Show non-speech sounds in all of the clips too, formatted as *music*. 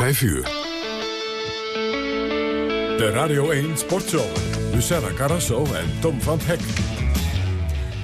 5 uur. De Radio 1 Sportshow. Luciana Carrasso en Tom van Hek.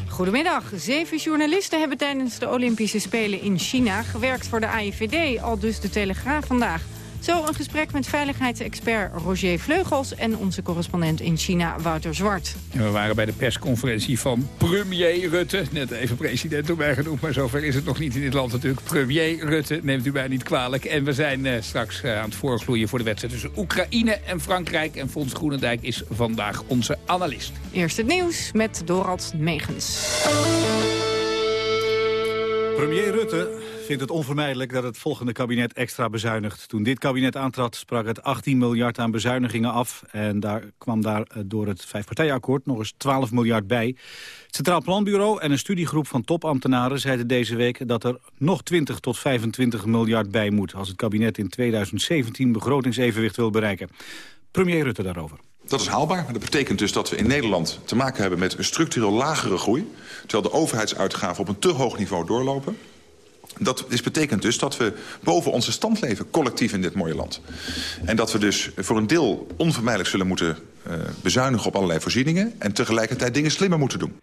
Goedemiddag. Zeven journalisten hebben tijdens de Olympische Spelen in China gewerkt voor de AIVD, al dus de Telegraaf vandaag. Zo een gesprek met veiligheidsexpert Roger Vleugels... en onze correspondent in China, Wouter Zwart. we waren bij de persconferentie van premier Rutte. Net even president erbij genoemd, maar zover is het nog niet in dit land natuurlijk. Premier Rutte, neemt u mij niet kwalijk. En we zijn eh, straks uh, aan het voorgloeien voor de wedstrijd tussen Oekraïne en Frankrijk. En Fons Groenendijk is vandaag onze analist. Eerst het nieuws met Dorald Megens. Premier Rutte vindt het onvermijdelijk dat het volgende kabinet extra bezuinigt. Toen dit kabinet aantrad sprak het 18 miljard aan bezuinigingen af. En daar kwam daar eh, door het vijfpartijakkoord nog eens 12 miljard bij. Het Centraal Planbureau en een studiegroep van topambtenaren zeiden deze week... dat er nog 20 tot 25 miljard bij moet... als het kabinet in 2017 begrotingsevenwicht wil bereiken. Premier Rutte daarover. Dat is haalbaar, maar dat betekent dus dat we in Nederland te maken hebben met een structureel lagere groei. Terwijl de overheidsuitgaven op een te hoog niveau doorlopen. Dat is, betekent dus dat we boven onze stand leven, collectief in dit mooie land. En dat we dus voor een deel onvermijdelijk zullen moeten uh, bezuinigen op allerlei voorzieningen... en tegelijkertijd dingen slimmer moeten doen.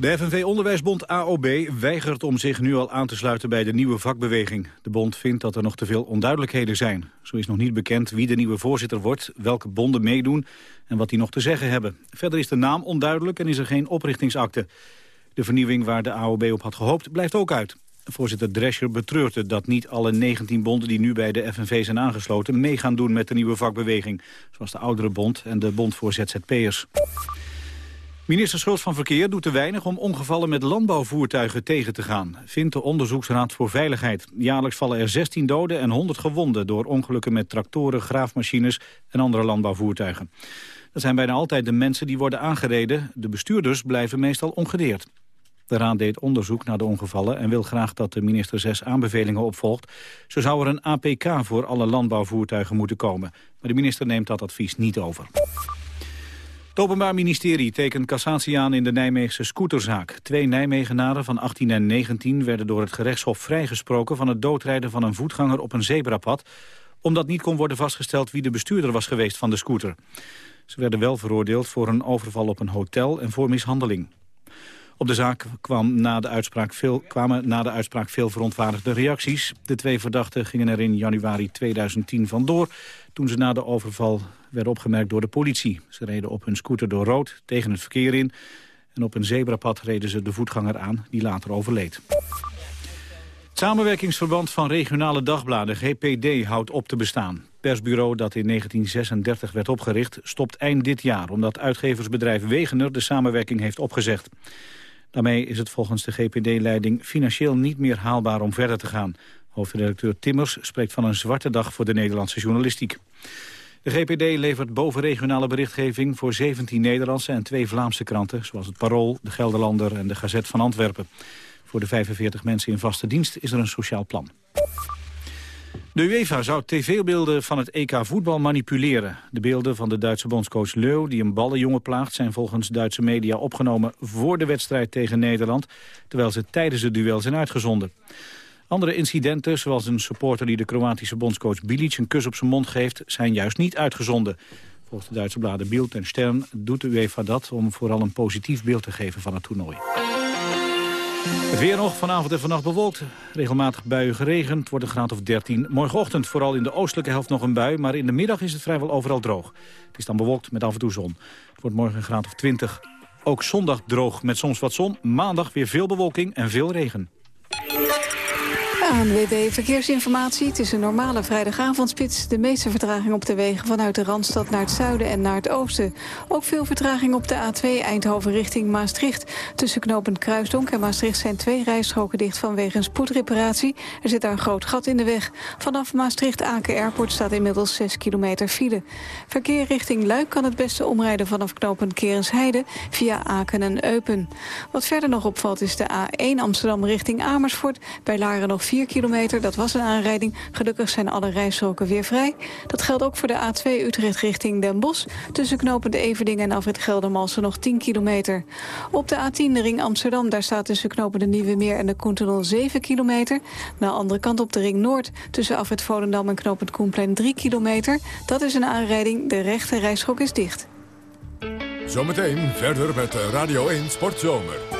De FNV-onderwijsbond AOB weigert om zich nu al aan te sluiten bij de nieuwe vakbeweging. De bond vindt dat er nog te veel onduidelijkheden zijn. Zo is nog niet bekend wie de nieuwe voorzitter wordt, welke bonden meedoen en wat die nog te zeggen hebben. Verder is de naam onduidelijk en is er geen oprichtingsakte. De vernieuwing waar de AOB op had gehoopt blijft ook uit. Voorzitter Drescher betreurt dat niet alle 19 bonden die nu bij de FNV zijn aangesloten mee gaan doen met de nieuwe vakbeweging. Zoals de oudere bond en de bond voor ZZP'ers. Minister Schultz van Verkeer doet te weinig om ongevallen met landbouwvoertuigen tegen te gaan, vindt de Onderzoeksraad voor Veiligheid. Jaarlijks vallen er 16 doden en 100 gewonden door ongelukken met tractoren, graafmachines en andere landbouwvoertuigen. Dat zijn bijna altijd de mensen die worden aangereden. De bestuurders blijven meestal ongedeerd. De Raad deed onderzoek naar de ongevallen en wil graag dat de minister zes aanbevelingen opvolgt. Zo zou er een APK voor alle landbouwvoertuigen moeten komen. Maar de minister neemt dat advies niet over. Het Openbaar Ministerie tekent cassatie aan in de Nijmeegse scooterzaak. Twee Nijmegenaren van 18 en 19 werden door het gerechtshof vrijgesproken... van het doodrijden van een voetganger op een zebrapad... omdat niet kon worden vastgesteld wie de bestuurder was geweest van de scooter. Ze werden wel veroordeeld voor een overval op een hotel en voor mishandeling. Op de zaak kwam na de uitspraak veel, kwamen na de uitspraak veel verontwaardigde reacties. De twee verdachten gingen er in januari 2010 vandoor... toen ze na de overval werden opgemerkt door de politie. Ze reden op hun scooter door rood tegen het verkeer in... en op een zebrapad reden ze de voetganger aan die later overleed. Het samenwerkingsverband van regionale dagbladen, GPD, houdt op te bestaan. Persbureau dat in 1936 werd opgericht stopt eind dit jaar... omdat uitgeversbedrijf Wegener de samenwerking heeft opgezegd. Daarmee is het volgens de GPD-leiding financieel niet meer haalbaar om verder te gaan. Hoofdredacteur Timmers spreekt van een zwarte dag voor de Nederlandse journalistiek. De GPD levert bovenregionale berichtgeving voor 17 Nederlandse en twee Vlaamse kranten... zoals het Parool, de Gelderlander en de Gazet van Antwerpen. Voor de 45 mensen in vaste dienst is er een sociaal plan. De UEFA zou tv-beelden van het EK voetbal manipuleren. De beelden van de Duitse bondscoach Leu, die een ballenjongen plaagt... zijn volgens Duitse media opgenomen voor de wedstrijd tegen Nederland... terwijl ze tijdens het duel zijn uitgezonden. Andere incidenten, zoals een supporter die de Kroatische bondscoach Bilic... een kus op zijn mond geeft, zijn juist niet uitgezonden. Volgens de Duitse bladen Bild en Stern doet de UEFA dat... om vooral een positief beeld te geven van het toernooi. Het weer nog, vanavond en vannacht bewolkt. Regelmatig buien geregend, wordt een graad of 13. Morgenochtend vooral in de oostelijke helft nog een bui... maar in de middag is het vrijwel overal droog. Het is dan bewolkt met af en toe zon. Het wordt morgen een graad of 20. Ook zondag droog met soms wat zon. Maandag weer veel bewolking en veel regen. ANWB Verkeersinformatie. Het is een normale vrijdagavondspits. De meeste vertraging op de wegen vanuit de Randstad naar het zuiden en naar het oosten. Ook veel vertraging op de A2 Eindhoven richting Maastricht. Tussen knooppunt Kruisdonk en Maastricht zijn twee rijstroken dicht vanwege een spoedreparatie. Er zit daar een groot gat in de weg. Vanaf Maastricht-Aken Airport staat inmiddels 6 kilometer file. Verkeer richting Luik kan het beste omrijden vanaf knooppunt Kerensheide via Aken en Eupen. Wat verder nog opvalt is de A1 Amsterdam richting Amersfoort. Bij Laren nog 4 4 kilometer. Dat was een aanrijding. Gelukkig zijn alle rijstroken weer vrij. Dat geldt ook voor de A2 Utrecht richting Den Bosch. Tussen knopende Everdingen en Alfred Geldermalsen nog 10 kilometer. Op de A10 de ring Amsterdam, daar staat tussen knopende Nieuwe Meer en de Koentunnel 7 kilometer. Naar de andere kant op de ring Noord, tussen Alfred Volendam en knopend Koenplein 3 kilometer. Dat is een aanrijding, de rechte rijschok is dicht. Zometeen verder met Radio 1 Sportzomer.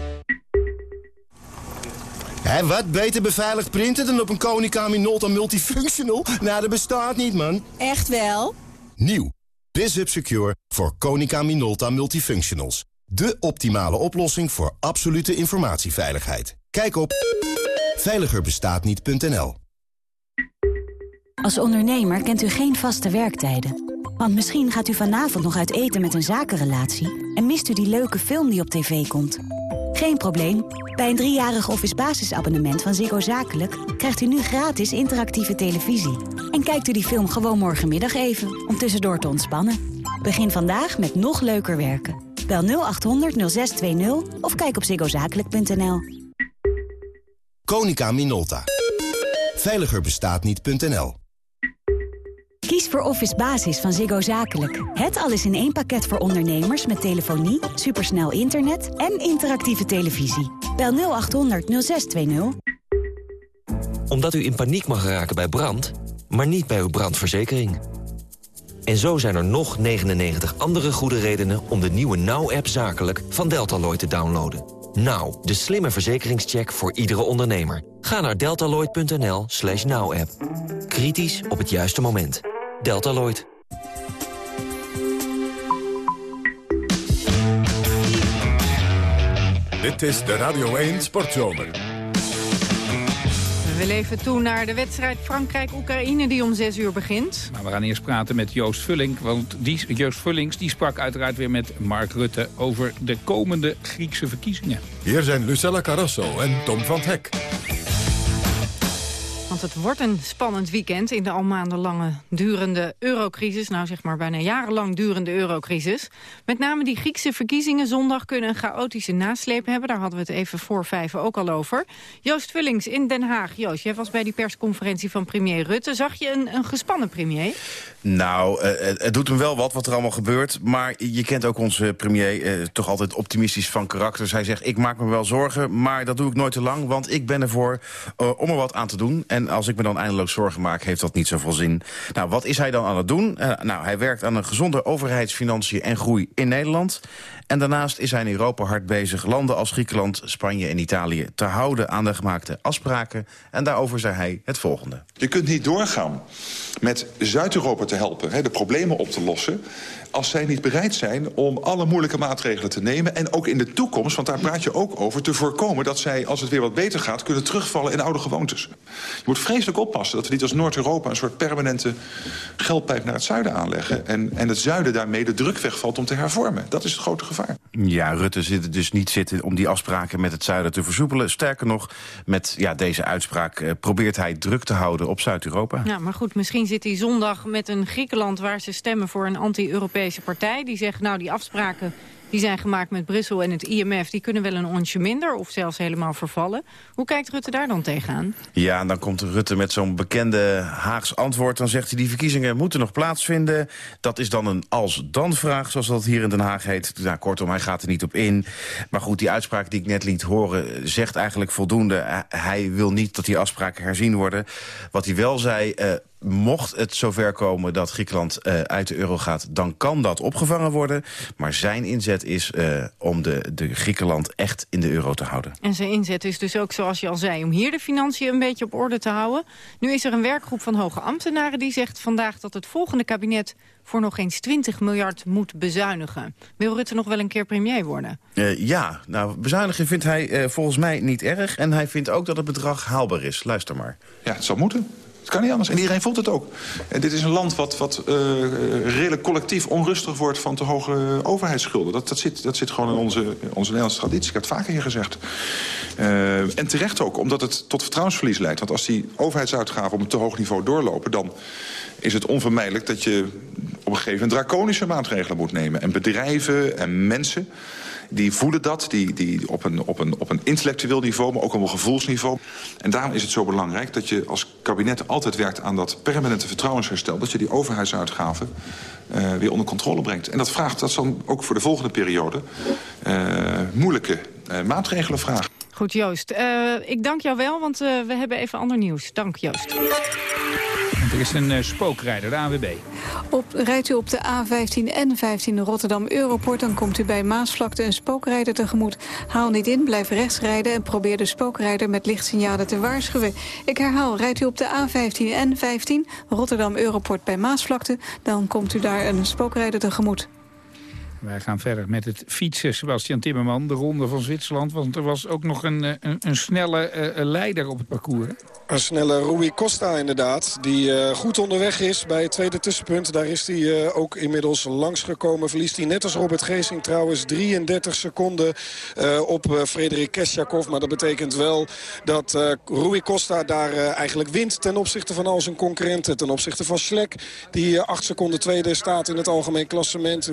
Hé, wat beter beveiligd printen dan op een Konica Minolta Multifunctional? Nou, dat bestaat niet, man. Echt wel? Nieuw. BizHub Secure voor Konica Minolta Multifunctionals. De optimale oplossing voor absolute informatieveiligheid. Kijk op veiligerbestaatniet.nl Als ondernemer kent u geen vaste werktijden. Want misschien gaat u vanavond nog uit eten met een zakenrelatie... en mist u die leuke film die op tv komt. Geen probleem. Bij een driejarig office basisabonnement van Ziggo Zakelijk... krijgt u nu gratis interactieve televisie. En kijkt u die film gewoon morgenmiddag even, om tussendoor te ontspannen. Begin vandaag met nog leuker werken. Bel 0800 0620 of kijk op ziggozakelijk.nl. Konica Minolta. Veiligerbestaatniet.nl Kies voor Office Basis van Ziggo Zakelijk. Het alles in één pakket voor ondernemers met telefonie, supersnel internet en interactieve televisie. Bel 0800 0620. Omdat u in paniek mag raken bij brand, maar niet bij uw brandverzekering. En zo zijn er nog 99 andere goede redenen om de nieuwe Now-app zakelijk van Deltaloid te downloaden. Now, de slimme verzekeringscheck voor iedere ondernemer. Ga naar deltaloid.nl slash now-app. Kritisch op het juiste moment. Deltaloid. Dit is de Radio 1 Sportzomer. We leven toe naar de wedstrijd Frankrijk-Oekraïne die om 6 uur begint. Maar we gaan eerst praten met Joost Vulling. Want die, Joost Vullings die sprak uiteraard weer met Mark Rutte... over de komende Griekse verkiezingen. Hier zijn Lucella Carrasso en Tom van Hek. Het wordt een spannend weekend in de al maandenlange durende eurocrisis. Nou zeg maar bijna jarenlang durende eurocrisis. Met name die Griekse verkiezingen zondag kunnen een chaotische nasleep hebben. Daar hadden we het even voor vijf ook al over. Joost Vullings in Den Haag. Joost, jij was bij die persconferentie van premier Rutte. Zag je een, een gespannen premier? Nou, uh, het doet hem wel wat wat er allemaal gebeurt. Maar je kent ook onze premier uh, toch altijd optimistisch van karakter. Hij zegt, ik maak me wel zorgen, maar dat doe ik nooit te lang. Want ik ben ervoor om er wat aan te doen. En als ik me dan eindeloos zorgen maak, heeft dat niet zoveel zin. Nou, wat is hij dan aan het doen? nou, hij werkt aan een gezonde overheidsfinanciën en groei in Nederland. En daarnaast is hij in Europa hard bezig landen als Griekenland, Spanje en Italië... te houden aan de gemaakte afspraken. En daarover zei hij het volgende. Je kunt niet doorgaan met Zuid-Europa te helpen, de problemen op te lossen als zij niet bereid zijn om alle moeilijke maatregelen te nemen... en ook in de toekomst, want daar praat je ook over... te voorkomen dat zij, als het weer wat beter gaat... kunnen terugvallen in oude gewoontes. Je moet vreselijk oppassen dat we niet als Noord-Europa... een soort permanente geldpijp naar het zuiden aanleggen... En, en het zuiden daarmee de druk wegvalt om te hervormen. Dat is het grote gevaar. Ja, Rutte zit er dus niet zitten om die afspraken met het zuiden te versoepelen. Sterker nog, met ja, deze uitspraak uh, probeert hij druk te houden op Zuid-Europa. Ja, maar goed, misschien zit hij zondag met een Griekenland... waar ze stemmen voor een anti-Europese partij. Die zegt, nou, die afspraken die zijn gemaakt met Brussel en het IMF... die kunnen wel een onsje minder of zelfs helemaal vervallen. Hoe kijkt Rutte daar dan tegenaan? Ja, en dan komt Rutte met zo'n bekende Haags antwoord. Dan zegt hij, die verkiezingen moeten nog plaatsvinden. Dat is dan een als-dan-vraag, zoals dat hier in Den Haag heet. Nou, kortom, hij gaat er niet op in. Maar goed, die uitspraak die ik net liet horen... zegt eigenlijk voldoende. Hij wil niet dat die afspraken herzien worden. Wat hij wel zei... Uh, mocht het zover komen dat Griekenland uh, uit de euro gaat... dan kan dat opgevangen worden. Maar zijn inzet is uh, om de, de Griekenland echt in de euro te houden. En zijn inzet is dus ook, zoals je al zei... om hier de financiën een beetje op orde te houden. Nu is er een werkgroep van hoge ambtenaren die zegt vandaag... dat het volgende kabinet voor nog eens 20 miljard moet bezuinigen. Wil Rutte nog wel een keer premier worden? Uh, ja, nou, bezuinigen vindt hij volgens mij niet erg. En hij vindt ook dat het bedrag haalbaar is. Luister maar. Ja, het zal moeten. Het kan niet anders. En iedereen voelt het ook. En dit is een land wat, wat uh, redelijk collectief onrustig wordt... van te hoge overheidsschulden. Dat, dat, zit, dat zit gewoon in onze, onze Nederlandse traditie. Ik heb het vaker hier gezegd. En terecht ook, omdat het tot vertrouwensverlies leidt. Want als die overheidsuitgaven op een te hoog niveau doorlopen... dan is het onvermijdelijk dat je op een gegeven moment draconische maatregelen moet nemen. En bedrijven en mensen die voelen dat, die, die op, een, op, een, op een intellectueel niveau, maar ook op een gevoelsniveau. En daarom is het zo belangrijk dat je als kabinet altijd werkt aan dat permanente vertrouwensherstel. Dat je die overheidsuitgaven uh, weer onder controle brengt. En dat vraagt, dat dan ook voor de volgende periode, uh, moeilijke uh, maatregelen vragen. Goed, Joost. ik dank jou wel, want we hebben even ander nieuws. Dank, Joost. Er is een uh, spookrijder, de AWB. Rijdt u op de A15 en 15 Rotterdam-Europort... dan komt u bij Maasvlakte een spookrijder tegemoet. Haal niet in, blijf rechts rijden... en probeer de spookrijder met lichtsignalen te waarschuwen. Ik herhaal, rijdt u op de A15 en 15 Rotterdam-Europort bij Maasvlakte... dan komt u daar een spookrijder tegemoet. Wij gaan verder met het fietsen, Sebastian Timmerman, de ronde van Zwitserland. Want er was ook nog een, eh, een, een snelle uh, leider op het parcours. Een snelle Rui Costa inderdaad, die uh, goed onderweg is bij het tweede tussenpunt. Daar is hij ook inmiddels langsgekomen. Verliest hij net als Robert Geesing trouwens 33 seconden op Frederik Kesjakov. Maar dat betekent wel dat Rui Costa daar eigenlijk wint ten opzichte van al zijn concurrenten. Ten opzichte van Schlek, die 8 seconden tweede staat in het algemeen klassement.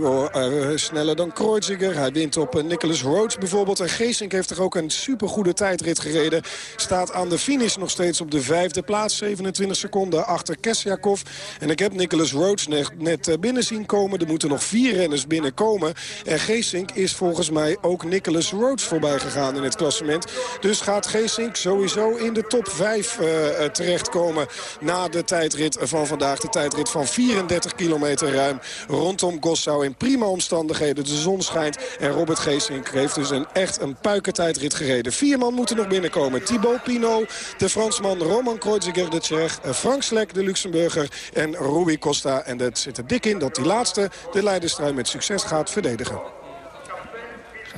Sneller dan Kreuziger. Hij wint op Nicholas Rhodes bijvoorbeeld. En Geesink heeft toch ook een supergoede tijdrit gereden. Staat aan de finish nog steeds op de vijfde plaats. 27 seconden achter Kesjakov. En ik heb Nicholas Rhodes net, eh, binnen zien komen. Er moeten nog vier renners binnenkomen. En Geesink is volgens mij ook Nicholas Rhodes voorbij gegaan in het klassement. Dus gaat Geesink sowieso in de top 5 uh, eh, eh, terechtkomen na de tijdrit van vandaag. De tijdrit van 34 kilometer ruim rondom Gossau in prima omstandigheden. De zon schijnt en Robert Geesink heeft dus een, echt een puikentijdrit gereden. Vier man moeten nog binnenkomen. Thibaut Pinot, de Fransman Roman Kreuziger, de Tsjech, Frank Slek, de Luxemburger en Rui Costa. En dat zit er dik in dat die laatste de leiderstrijd met succes gaat verdedigen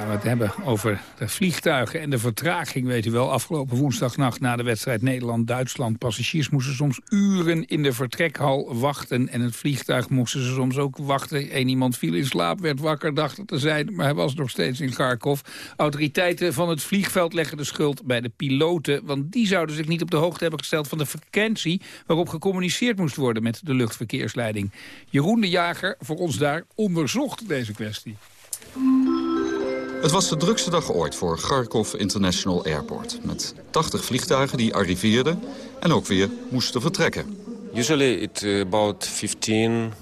we het hebben over de vliegtuigen en de vertraging. Weet u wel, afgelopen woensdagnacht na de wedstrijd Nederland-Duitsland. Passagiers moesten soms uren in de vertrekhal wachten. En het vliegtuig moesten ze soms ook wachten. Eén iemand viel in slaap, werd wakker, dacht het te zijn. Maar hij was nog steeds in Kharkov. Autoriteiten van het vliegveld leggen de schuld bij de piloten. Want die zouden zich niet op de hoogte hebben gesteld van de frequentie... waarop gecommuniceerd moest worden met de luchtverkeersleiding. Jeroen de Jager voor ons daar onderzocht deze kwestie. Het was de drukste dag ooit voor Kharkov International Airport. Met 80 vliegtuigen die arriveerden en ook weer moesten vertrekken. Usually it uh, about 15.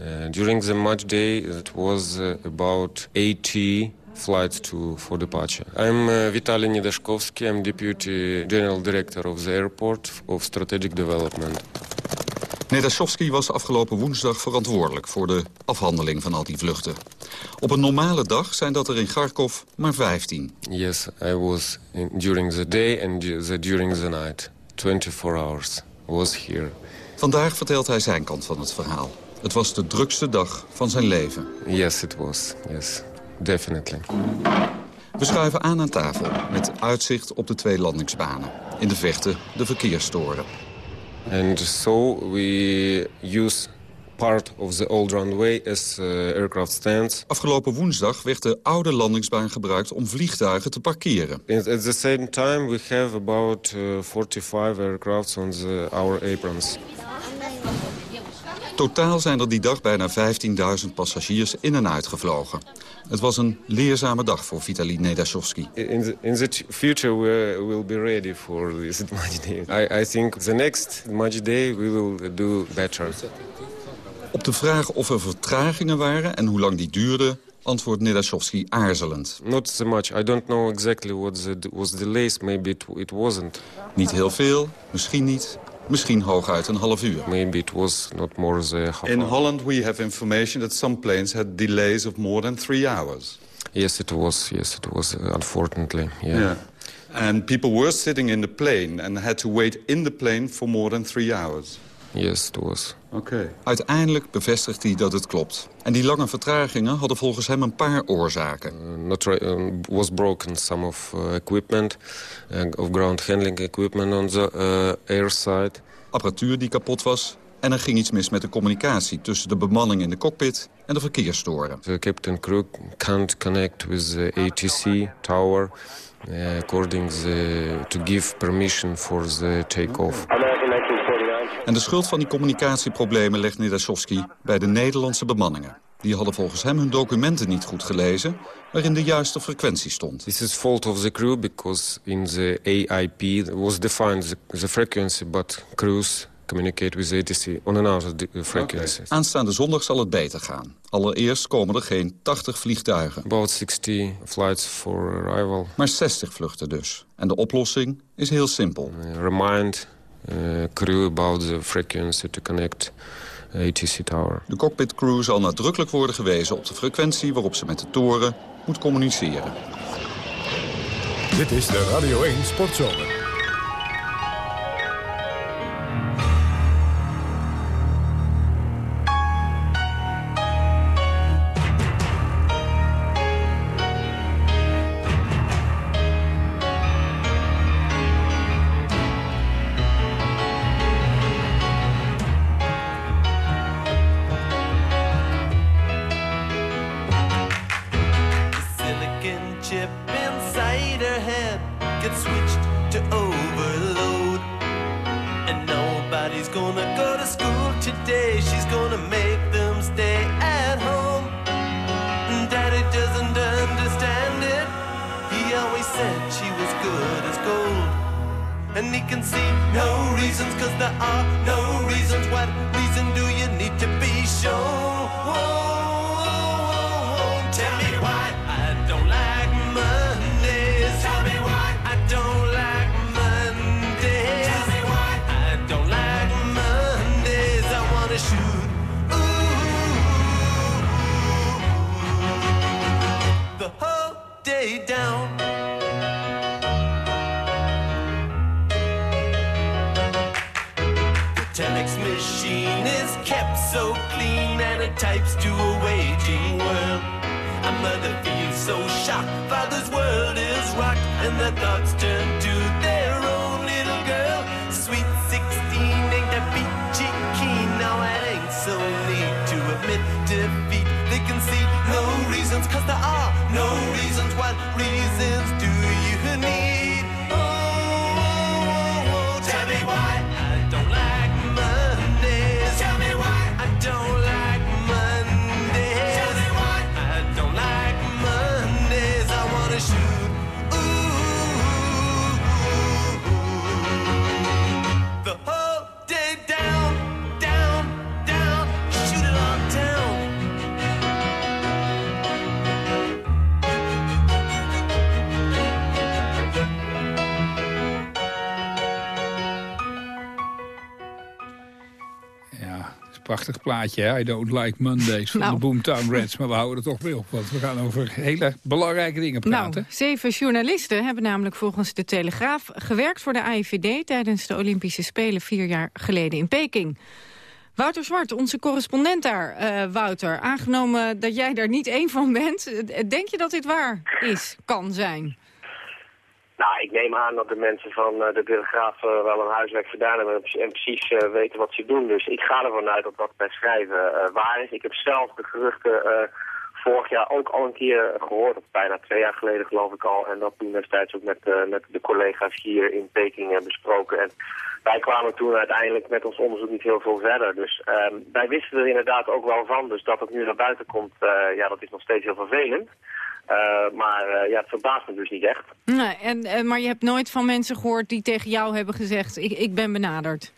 Uh, during the match day it was uh, about 80 flights to, for departure. I'm Vitaly Nedashkovsky. I'm Deputy General Director of the Airport of Strategic Development. Nedashovsky was afgelopen woensdag verantwoordelijk voor de afhandeling van al die vluchten. Op een normale dag zijn dat er in Kharkov maar 15. Yes, I was in, during the day and the, during the night. 24 hours was here. Vandaag vertelt hij zijn kant van het verhaal. Het was de drukste dag van zijn leven. Yes, it was. Yes, definitely. We schuiven aan aan tafel met uitzicht op de twee landingsbanen. In de vechten de verkeerstoren. And so we use part of the old runway as uh, aircraft stands. Afgelopen woensdag werd de oude landingsbaan gebruikt om vliegtuigen te parkeren. At the same time we have about uh, 45 aircrafts on the, our aprons. Totaal zijn er die dag bijna 15.000 passagiers in en uit gevlogen. Het was een leerzame dag voor Vitaly Nedashovsky. In the, in the future we will be ready for this *laughs* match day. I, I think the next match day we will do better. Op de vraag of er vertragingen waren en hoe lang die duurden antwoordt Nedashovsky aarzelend. Not so much. I don't know exactly what the, was delays. Maybe it, it wasn't. Niet heel veel, misschien niet. Misschien hooguit een half uur. Maybe it was not more than half In Holland we have information that some planes had delays of more than three hours. Yes, it was. Yes, it was. Uh, unfortunately, yeah. yeah. And people were sitting in the plane and had to wait in the plane for more than three hours. Yes, it was. Oké. Uiteindelijk bevestigt hij dat het klopt. En die lange vertragingen hadden volgens hem een paar oorzaken. Uh, not uh, was broken some of uh, equipment, uh, of ground handling equipment on the uh, air side. apparatuur die kapot was... en er ging iets mis met de communicatie tussen de bemanning in de cockpit en de verkeerstoren. The captain crew can't connect with the ATC tower uh, according the, to give permission for the takeoff. En de schuld van die communicatieproblemen legt Nedashovski bij de Nederlandse bemanningen. Die hadden volgens hem hun documenten niet goed gelezen, waarin de juiste frequentie stond. This is fault of the crew because in the AIP was defined the, the frequency, but crews communicate with ATC on another frequency. Aanstaande zondag zal het beter gaan. Allereerst komen er geen 80 vliegtuigen. About 60 flights for arrival. Maar 60 vluchten dus. En de oplossing is heel simpel. Uh, remind uh, crew about the frequency to connect ATC tower. De cockpit crew zal nadrukkelijk worden gewezen op de frequentie waarop ze met de toren moet communiceren. Dit is de Radio 1 Sportzomer. machine is kept so clean and it types to a waging world. A mother feels so shocked, father's world is rocked, and the thoughts turn to their prachtig plaatje, I don't like Mondays van nou. de Boomtown Reds. Maar we houden er toch mee op, want we gaan over hele belangrijke dingen praten. Nou, zeven journalisten hebben namelijk volgens de Telegraaf gewerkt voor de AIVD... tijdens de Olympische Spelen vier jaar geleden in Peking. Wouter Zwart, onze correspondent daar, uh, Wouter. Aangenomen dat jij daar niet één van bent, denk je dat dit waar is, kan zijn? Nou, ik neem aan dat de mensen van eh, de Telegraaf uh, wel een huiswerk gedaan hebben en precies uh, weten wat ze doen. Dus ik ga ervan uit dat wat wij schrijven waar is. Ik heb zelf de geruchten vorig jaar ook al een keer gehoord, of bijna twee jaar geleden geloof ik al. En dat toen destijds ook met, met de collega's hier in Peking besproken. En wij kwamen toen uiteindelijk met ons onderzoek niet heel veel verder. Dus ehm, wij wisten er inderdaad ook wel van. Dus dat het nu naar buiten komt, ja, dat is nog steeds heel vervelend. Uh, maar uh, ja, het verbaast me dus niet echt. Nee, en, uh, maar je hebt nooit van mensen gehoord die tegen jou hebben gezegd... ik, ik ben benaderd?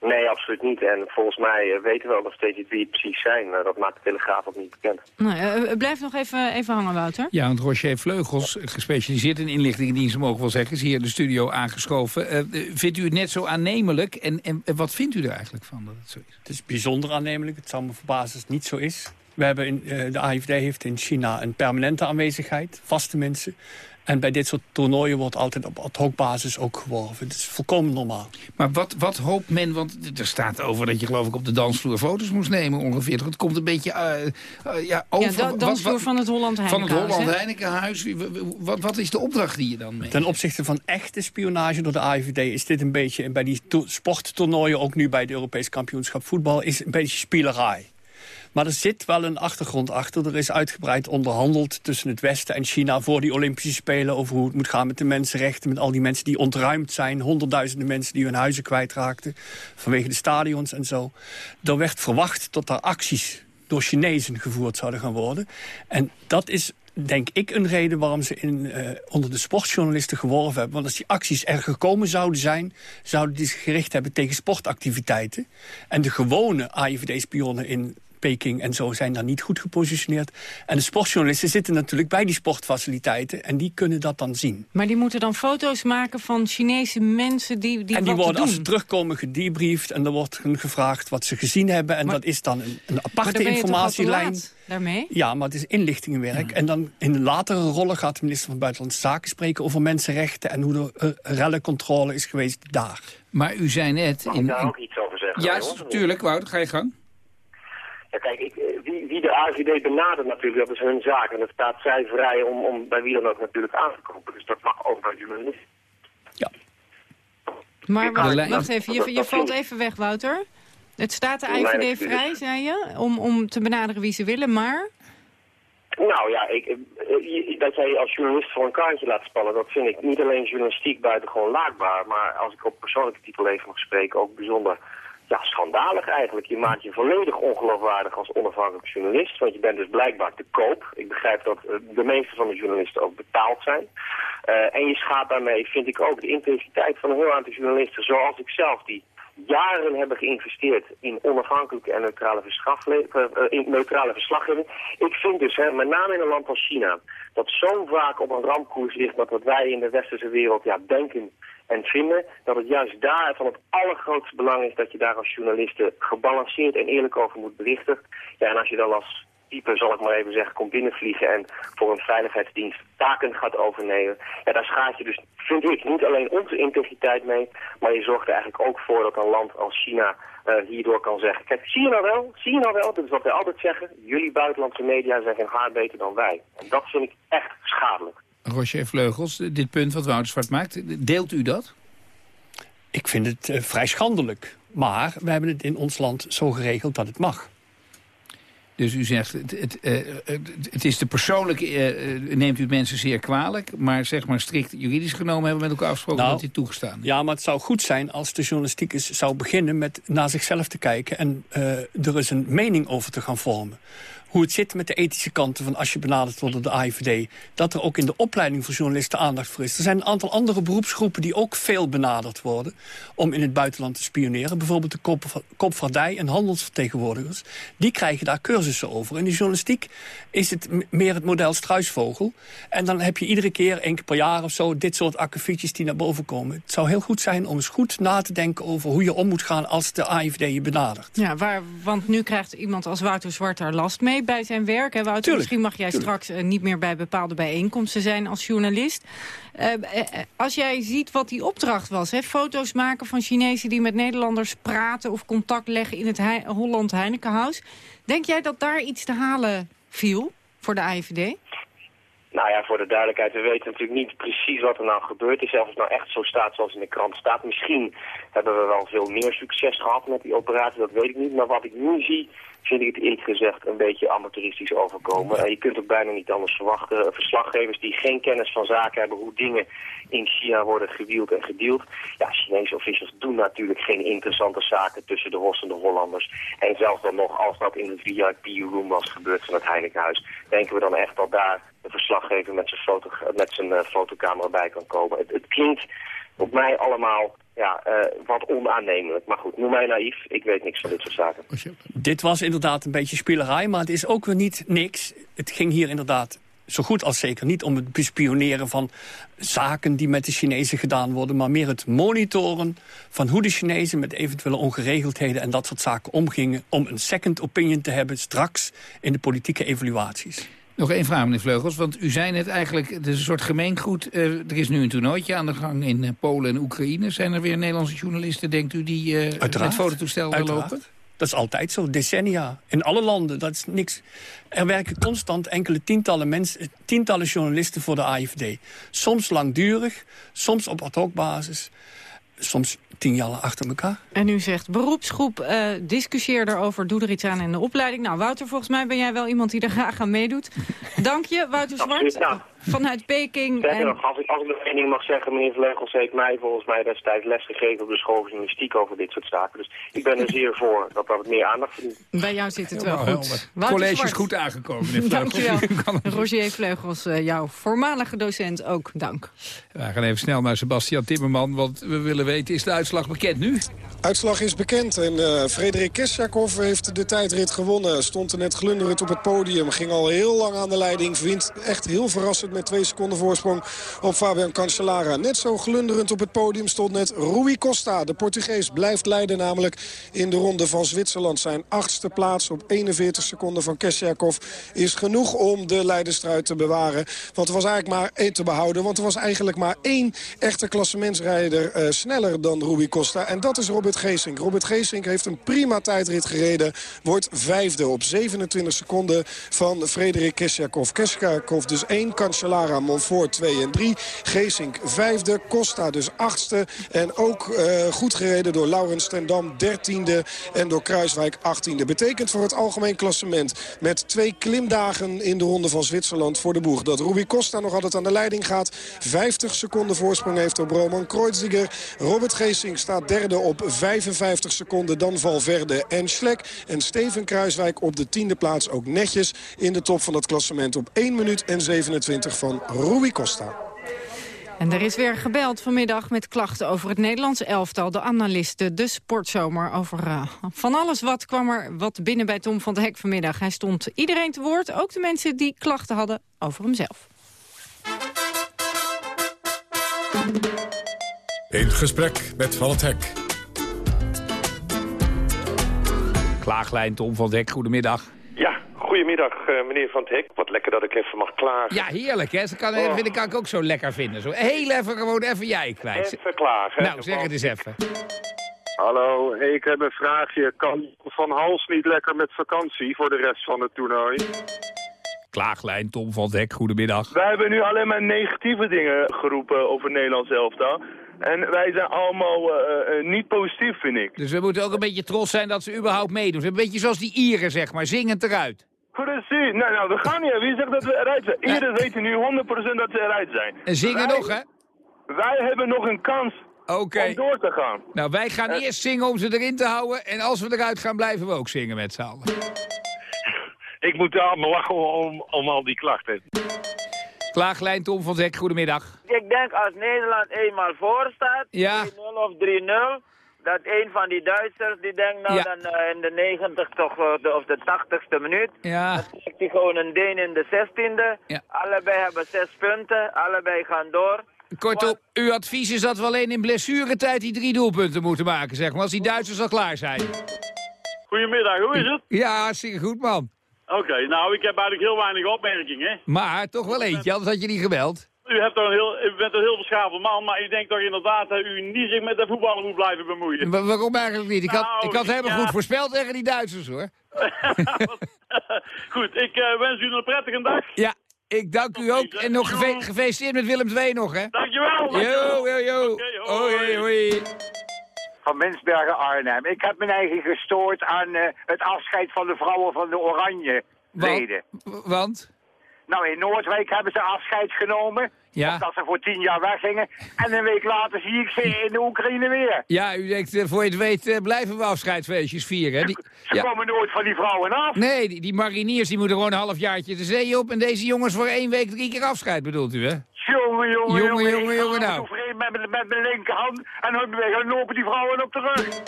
Nee, absoluut niet. En volgens mij weten we ook nog steeds niet wie het precies zijn. dat maakt de Telegraaf ook niet bekend. Nee, blijf nog even, even hangen, Wouter. Ja, want Roger Vleugels, gespecialiseerd in inlichtingendiensten... mogen wel zeggen, is hier in de studio aangeschoven. vindt u het net zo aannemelijk? En, en wat vindt u er eigenlijk van dat het zo is? Het is bijzonder aannemelijk. Het zal me verbazen als het niet zo is. We hebben in, de AIVD heeft in China een permanente aanwezigheid, vaste mensen. En bij dit soort toernooien wordt altijd op ad hoc basis ook geworven. Het is volkomen normaal. Maar wat, wat hoopt men, want er staat over dat je geloof ik op de dansvloer foto's moest nemen ongeveer. Het komt een beetje uh, uh, ja, over. Ja, dansvloer wat, van het Holland Heinekenhuis. Van het Holland Heinekenhuis. Wat, wat is de opdracht die je dan mee? Ten opzichte van echte spionage door de AIVD is dit een beetje, bij die sporttoernooien, ook nu bij het Europees kampioenschap voetbal, is een beetje spielerij. Maar er zit wel een achtergrond achter. Er is uitgebreid onderhandeld tussen het Westen en China... voor die Olympische Spelen over hoe het moet gaan met de mensenrechten... met al die mensen die ontruimd zijn. Honderdduizenden mensen die hun huizen kwijtraakten... vanwege de stadions en zo. Er werd verwacht dat er acties door Chinezen gevoerd zouden gaan worden. En dat is denk ik een reden waarom ze in, uh, onder de sportjournalisten geworven hebben. Want als die acties er gekomen zouden zijn... zouden die zich gericht hebben tegen sportactiviteiten. En de gewone AIVD-spionnen in Peking en zo zijn daar niet goed gepositioneerd. En de sportjournalisten zitten natuurlijk bij die sportfaciliteiten... en die kunnen dat dan zien. Maar die moeten dan foto's maken van Chinese mensen die, die En die worden als ze terugkomen gedebriefd... en er wordt gevraagd wat ze gezien hebben. En dat is dan een, een aparte informatielijn. Daarmee? Ja, maar het is inlichtingenwerk. En dan in de latere rollen gaat de minister van Buitenlandse Zaken spreken... over mensenrechten en hoe de uh, rellencontrole is geweest daar. Maar u zei net... Mag ik daar ook iets over zeggen? Ja, tuurlijk, Wouter, ga je gang. Ja, kijk, ik, eh, wie, wie, de AVD benadert natuurlijk, dat is hun zaak. En dat staat zij vrij om, om bij wie dan ook natuurlijk aan te kopen. Dus dat mag ook bij journalisten. Ja. Maar wacht, wacht even, je, je valt even weg, Wouter. Het staat de AVD vrij, zei je, om, om te benaderen wie ze willen, maar... Nou ja, ik, eh, dat jij als journalist voor een kaartje laat spannen, dat vind ik niet alleen journalistiek buitengewoon laakbaar, maar als ik op persoonlijke titel even mag spreken, ook bijzonder ja, schandalig eigenlijk. Je maakt je volledig ongeloofwaardig als onafhankelijk journalist, want je bent dus blijkbaar te koop. Ik begrijp dat eh, de meeste van de journalisten ook betaald zijn. Uh, en je schaadt daarmee, vind ik ook, de integriteit van een heel aantal journalisten, zoals ik zelf, die jaren hebben geïnvesteerd in onafhankelijke en neutrale, uh, in neutrale verslaggeving. Ik vind dus, hè, met name in een land als China, dat zo vaak op een rampkoers ligt dat wat wij in de westerse wereld ja, denken en vinden dat het juist daar van het allergrootste belang is dat je daar als journaliste gebalanceerd en eerlijk over moet berichten. Ja, en als je dan als type, zal ik maar even zeggen, komt binnenvliegen en voor een veiligheidsdienst taken gaat overnemen. Ja, daar schaadt je dus, vind ik, niet alleen onze integriteit mee, maar je zorgt er eigenlijk ook voor dat een land als China uh, hierdoor kan zeggen, kijk, zie je nou wel, zie je nou wel, dat is wat wij altijd zeggen, jullie buitenlandse media zijn geen haar beter dan wij. En dat vind ik echt schadelijk. Roger Vleugels, dit punt wat Wouter Zwart maakt, deelt u dat? Ik vind het uh, vrij schandelijk. Maar we hebben het in ons land zo geregeld dat het mag. Dus u zegt, het, het, uh, het is de persoonlijke, uh, neemt u mensen zeer kwalijk... maar zeg maar strikt juridisch genomen hebben we met elkaar afgesproken nou, dat hij toegestaan is. Ja, maar het zou goed zijn als de journalistiek is, zou beginnen met naar zichzelf te kijken... en er eens een mening over te gaan vormen hoe het zit met de ethische kanten van als je benaderd wordt door de AIVD. Dat er ook in de opleiding voor journalisten aandacht voor is. Er zijn een aantal andere beroepsgroepen die ook veel benaderd worden om in het buitenland te spioneren. Bijvoorbeeld de kopvaardij en handelsvertegenwoordigers. Die krijgen daar cursussen over. In de journalistiek is het meer het model struisvogel. En dan heb je iedere keer, één keer per jaar of zo, dit soort akkefietjes die naar boven komen. Het zou heel goed zijn om eens goed na te denken over hoe je om moet gaan als de AIVD je benadert. Ja, waar, want nu krijgt iemand als Wouter Zwart daar last mee bij zijn werk. Hè, Wouter, misschien mag jij straks uh, niet meer bij bepaalde bijeenkomsten zijn als journalist. Uh, als jij ziet wat die opdracht was, hè, foto's maken van Chinezen die met Nederlanders praten of contact leggen in het He Holland Heinekenhuis. Denk jij dat daar iets te halen viel voor de AIVD? Nou ja, voor de duidelijkheid, we weten natuurlijk niet precies wat er nou gebeurd is. Zelfs nou echt zo staat zoals in de krant staat. Misschien hebben we wel veel meer succes gehad met die operatie, dat weet ik niet. Maar wat ik nu zie, vind ik het eerlijk gezegd een beetje amateuristisch overkomen. En je kunt ook bijna niet anders verwachten. Verslaggevers die geen kennis van zaken hebben hoe dingen in China worden gewield en gedeeld. Ja, Chinese officials doen natuurlijk geen interessante zaken tussen de Hos en de Hollanders. En zelfs dan nog, als dat in de VIP-room was gebeurd van het Heilighuis, denken we dan echt dat daar de verslaggever met zijn, foto, met zijn uh, fotocamera bij kan komen. Het, het klinkt op mij allemaal ja, uh, wat onaannemelijk. Maar goed, noem mij naïef. Ik weet niks van dit soort zaken. Dit was inderdaad een beetje spielerij, maar het is ook weer niet niks. Het ging hier inderdaad zo goed als zeker niet om het bespioneren van zaken die met de Chinezen gedaan worden... maar meer het monitoren van hoe de Chinezen met eventuele ongeregeldheden... en dat soort zaken omgingen om een second opinion te hebben... straks in de politieke evaluaties. Nog één vraag, meneer Vleugels, want u zei net eigenlijk... het is een soort gemeengoed. Uh, er is nu een toernooitje aan de gang in uh, Polen en Oekraïne. Zijn er weer Nederlandse journalisten, denkt u, die uh, met fototoestel willen lopen? Dat is altijd zo, decennia. In alle landen, dat is niks. Er werken constant enkele tientallen, mensen, tientallen journalisten voor de AIVD. Soms langdurig, soms op ad hoc basis soms tien jaar achter elkaar. En u zegt beroepsgroep, uh, discussieer erover, doe er iets aan in de opleiding. Nou, Wouter, volgens mij ben jij wel iemand die er graag aan meedoet. Dank je, Wouter Zwart, vanuit Peking. en... als, ik, als ik nog één ding mag zeggen, meneer Vleugels heeft mij volgens mij destijds lesgegeven op de school van journalistiek over dit soort zaken. Dus ik ben er zeer voor dat dat wat meer aandacht verdient. Bij jou zit het wel goed. College is goed aangekomen, meneer Dank je wel. Roger Vleugels, uh, jouw voormalige docent, ook dank. We gaan even snel naar Sebastian Timmerman, want we willen weten, is de uitslag bekend nu? Uitslag is bekend en uh, Frederik Kesjakov heeft de tijdrit gewonnen. Stond er net glunderend op het podium, ging al heel lang aan de leiding. Wint echt heel verrassend met twee seconden voorsprong op Fabian Cancellara. Net zo glunderend op het podium stond net Rui Costa. De Portugees blijft leiden namelijk in de ronde van Zwitserland. Zijn achtste plaats op 41 seconden van Kesjakov is genoeg om de leiderstruit te bewaren. Want er was eigenlijk maar één te behouden. Want er was eigenlijk maar één echte klassementsrijder uh, sneller dan Rui Costa. En dat is Robert Geesink. Robert Geesink heeft een prima tijdrit gereden. Wordt vijfde op 27 seconden van Frederik Kesjakov. Kesjakov dus één, Cancellara, Monfort 2 en 3. Geesink vijfde, Costa dus achtste. En ook uh, goed gereden door Laurens Tendam dertiende en door Kruiswijk achttiende. Betekent voor het algemeen klassement met twee klimdagen in de ronde van Zwitserland voor de boeg. Dat Ruby Costa nog altijd aan de leiding gaat. 50 seconden voorsprong heeft op Roman Kreuziger. Robert Geesink staat derde op 55 seconden. Dan Valverde en Schlek. En Steven Kruiswijk op de tiende plaats ook netjes in de top van dat klassement op 1 minuut en 27 van Rui Costa. En er is weer gebeld vanmiddag met klachten over het Nederlandse elftal. De analisten, de sportzomer. Over uh, van alles wat kwam er wat binnen bij Tom van de Hek vanmiddag. Hij stond iedereen te woord, ook de mensen die klachten hadden over hemzelf. In gesprek met Van het Hek. Klaaglijn Tom van het Hek, goedemiddag. Goedemiddag uh, meneer Van het Hek. Wat lekker dat ik even mag klagen. Ja, heerlijk hè. Dat kan, oh. vind ik ook zo lekker vinden. Zo heel even gewoon even jij kwijt. Even klagen. Nou, zeg het eens even. Hallo, ik heb een vraagje. Kan Van Hals niet lekker met vakantie voor de rest van het toernooi? Klaaglijn, Tom van Dek, goedemiddag. Wij hebben nu alleen maar negatieve dingen geroepen over Nederlands elftal. En wij zijn allemaal uh, uh, niet positief, vind ik. Dus we moeten ook een beetje trots zijn dat ze überhaupt meedoen. Een beetje zoals die Ieren, zeg maar, zingend eruit. Precies. Nou, nou, we gaan niet. Wie zegt dat we eruit zijn? Iedereen weet nu 100% dat ze eruit zijn. En zingen wij, nog, hè? Wij hebben nog een kans okay. om door te gaan. Nou, wij gaan uh, eerst zingen om ze erin te houden. En als we eruit gaan, blijven we ook zingen met z'n allen. Ik moet allemaal lachen om, om al die klachten. Klaaglijn Tom van Zek, goedemiddag. Ik denk als Nederland eenmaal voor staat, ja. 3-0 of 3-0... dat een van die Duitsers die denkt nou Ja. dan uh, in de 90 toch, uh, de, of de 80ste minuut... Ja. dan trekt hij gewoon een Deen in de 16e. Ja. Allebei hebben zes punten, allebei gaan door. Kortom, uw advies is dat we alleen in blessuretijd die drie doelpunten moeten maken, zeg maar. Als die Duitsers al klaar zijn. Goedemiddag, hoe is het? Ja, hartstikke goed, man. Oké, nou, ik heb eigenlijk heel weinig opmerkingen. Maar toch wel eentje, anders had je niet gebeld. U, hebt een heel, u bent een heel beschaafde man, maar ik denk toch inderdaad dat u niet zich met de voetballen moet blijven bemoeien. Wa- waarom eigenlijk niet? Ik had, Nou, ik had helemaal ja. goed voorspeld tegen die Duitsers, hoor. *laughs* Goed, ik eh, wens u een prettige dag. Ja, ik dank u ook. En nog geve- gefeliciteerd met Willem II nog, hè? Dankjewel. Yo, yo, yo. Hoi, hoi. van Mensbergen Arnhem. Ik heb mijn eigen gestoord aan eh, het afscheid van de vrouwen van de Oranje leden. Want? Nou, in Noordwijk hebben ze afscheid genomen. Ja. Omdat ze voor tien jaar weggingen. En een week later zie ik ze in de Oekraïne weer. Ja, u denkt, eh, voor je het weet eh, blijven we afscheidsfeestjes vieren, hè? Die, Ze ja. komen nooit van die vrouwen af. Nee, die, die mariniers die moeten gewoon een halfjaartje de zee op... en deze jongens voor één week drie keer afscheid, bedoelt u, hè? Jongen, jongen, Jongen, jongen, Ik jongen, nou. overeen Met, mijn- met mijn linkerhand. En dan dan lopen die vrouwen op de rug.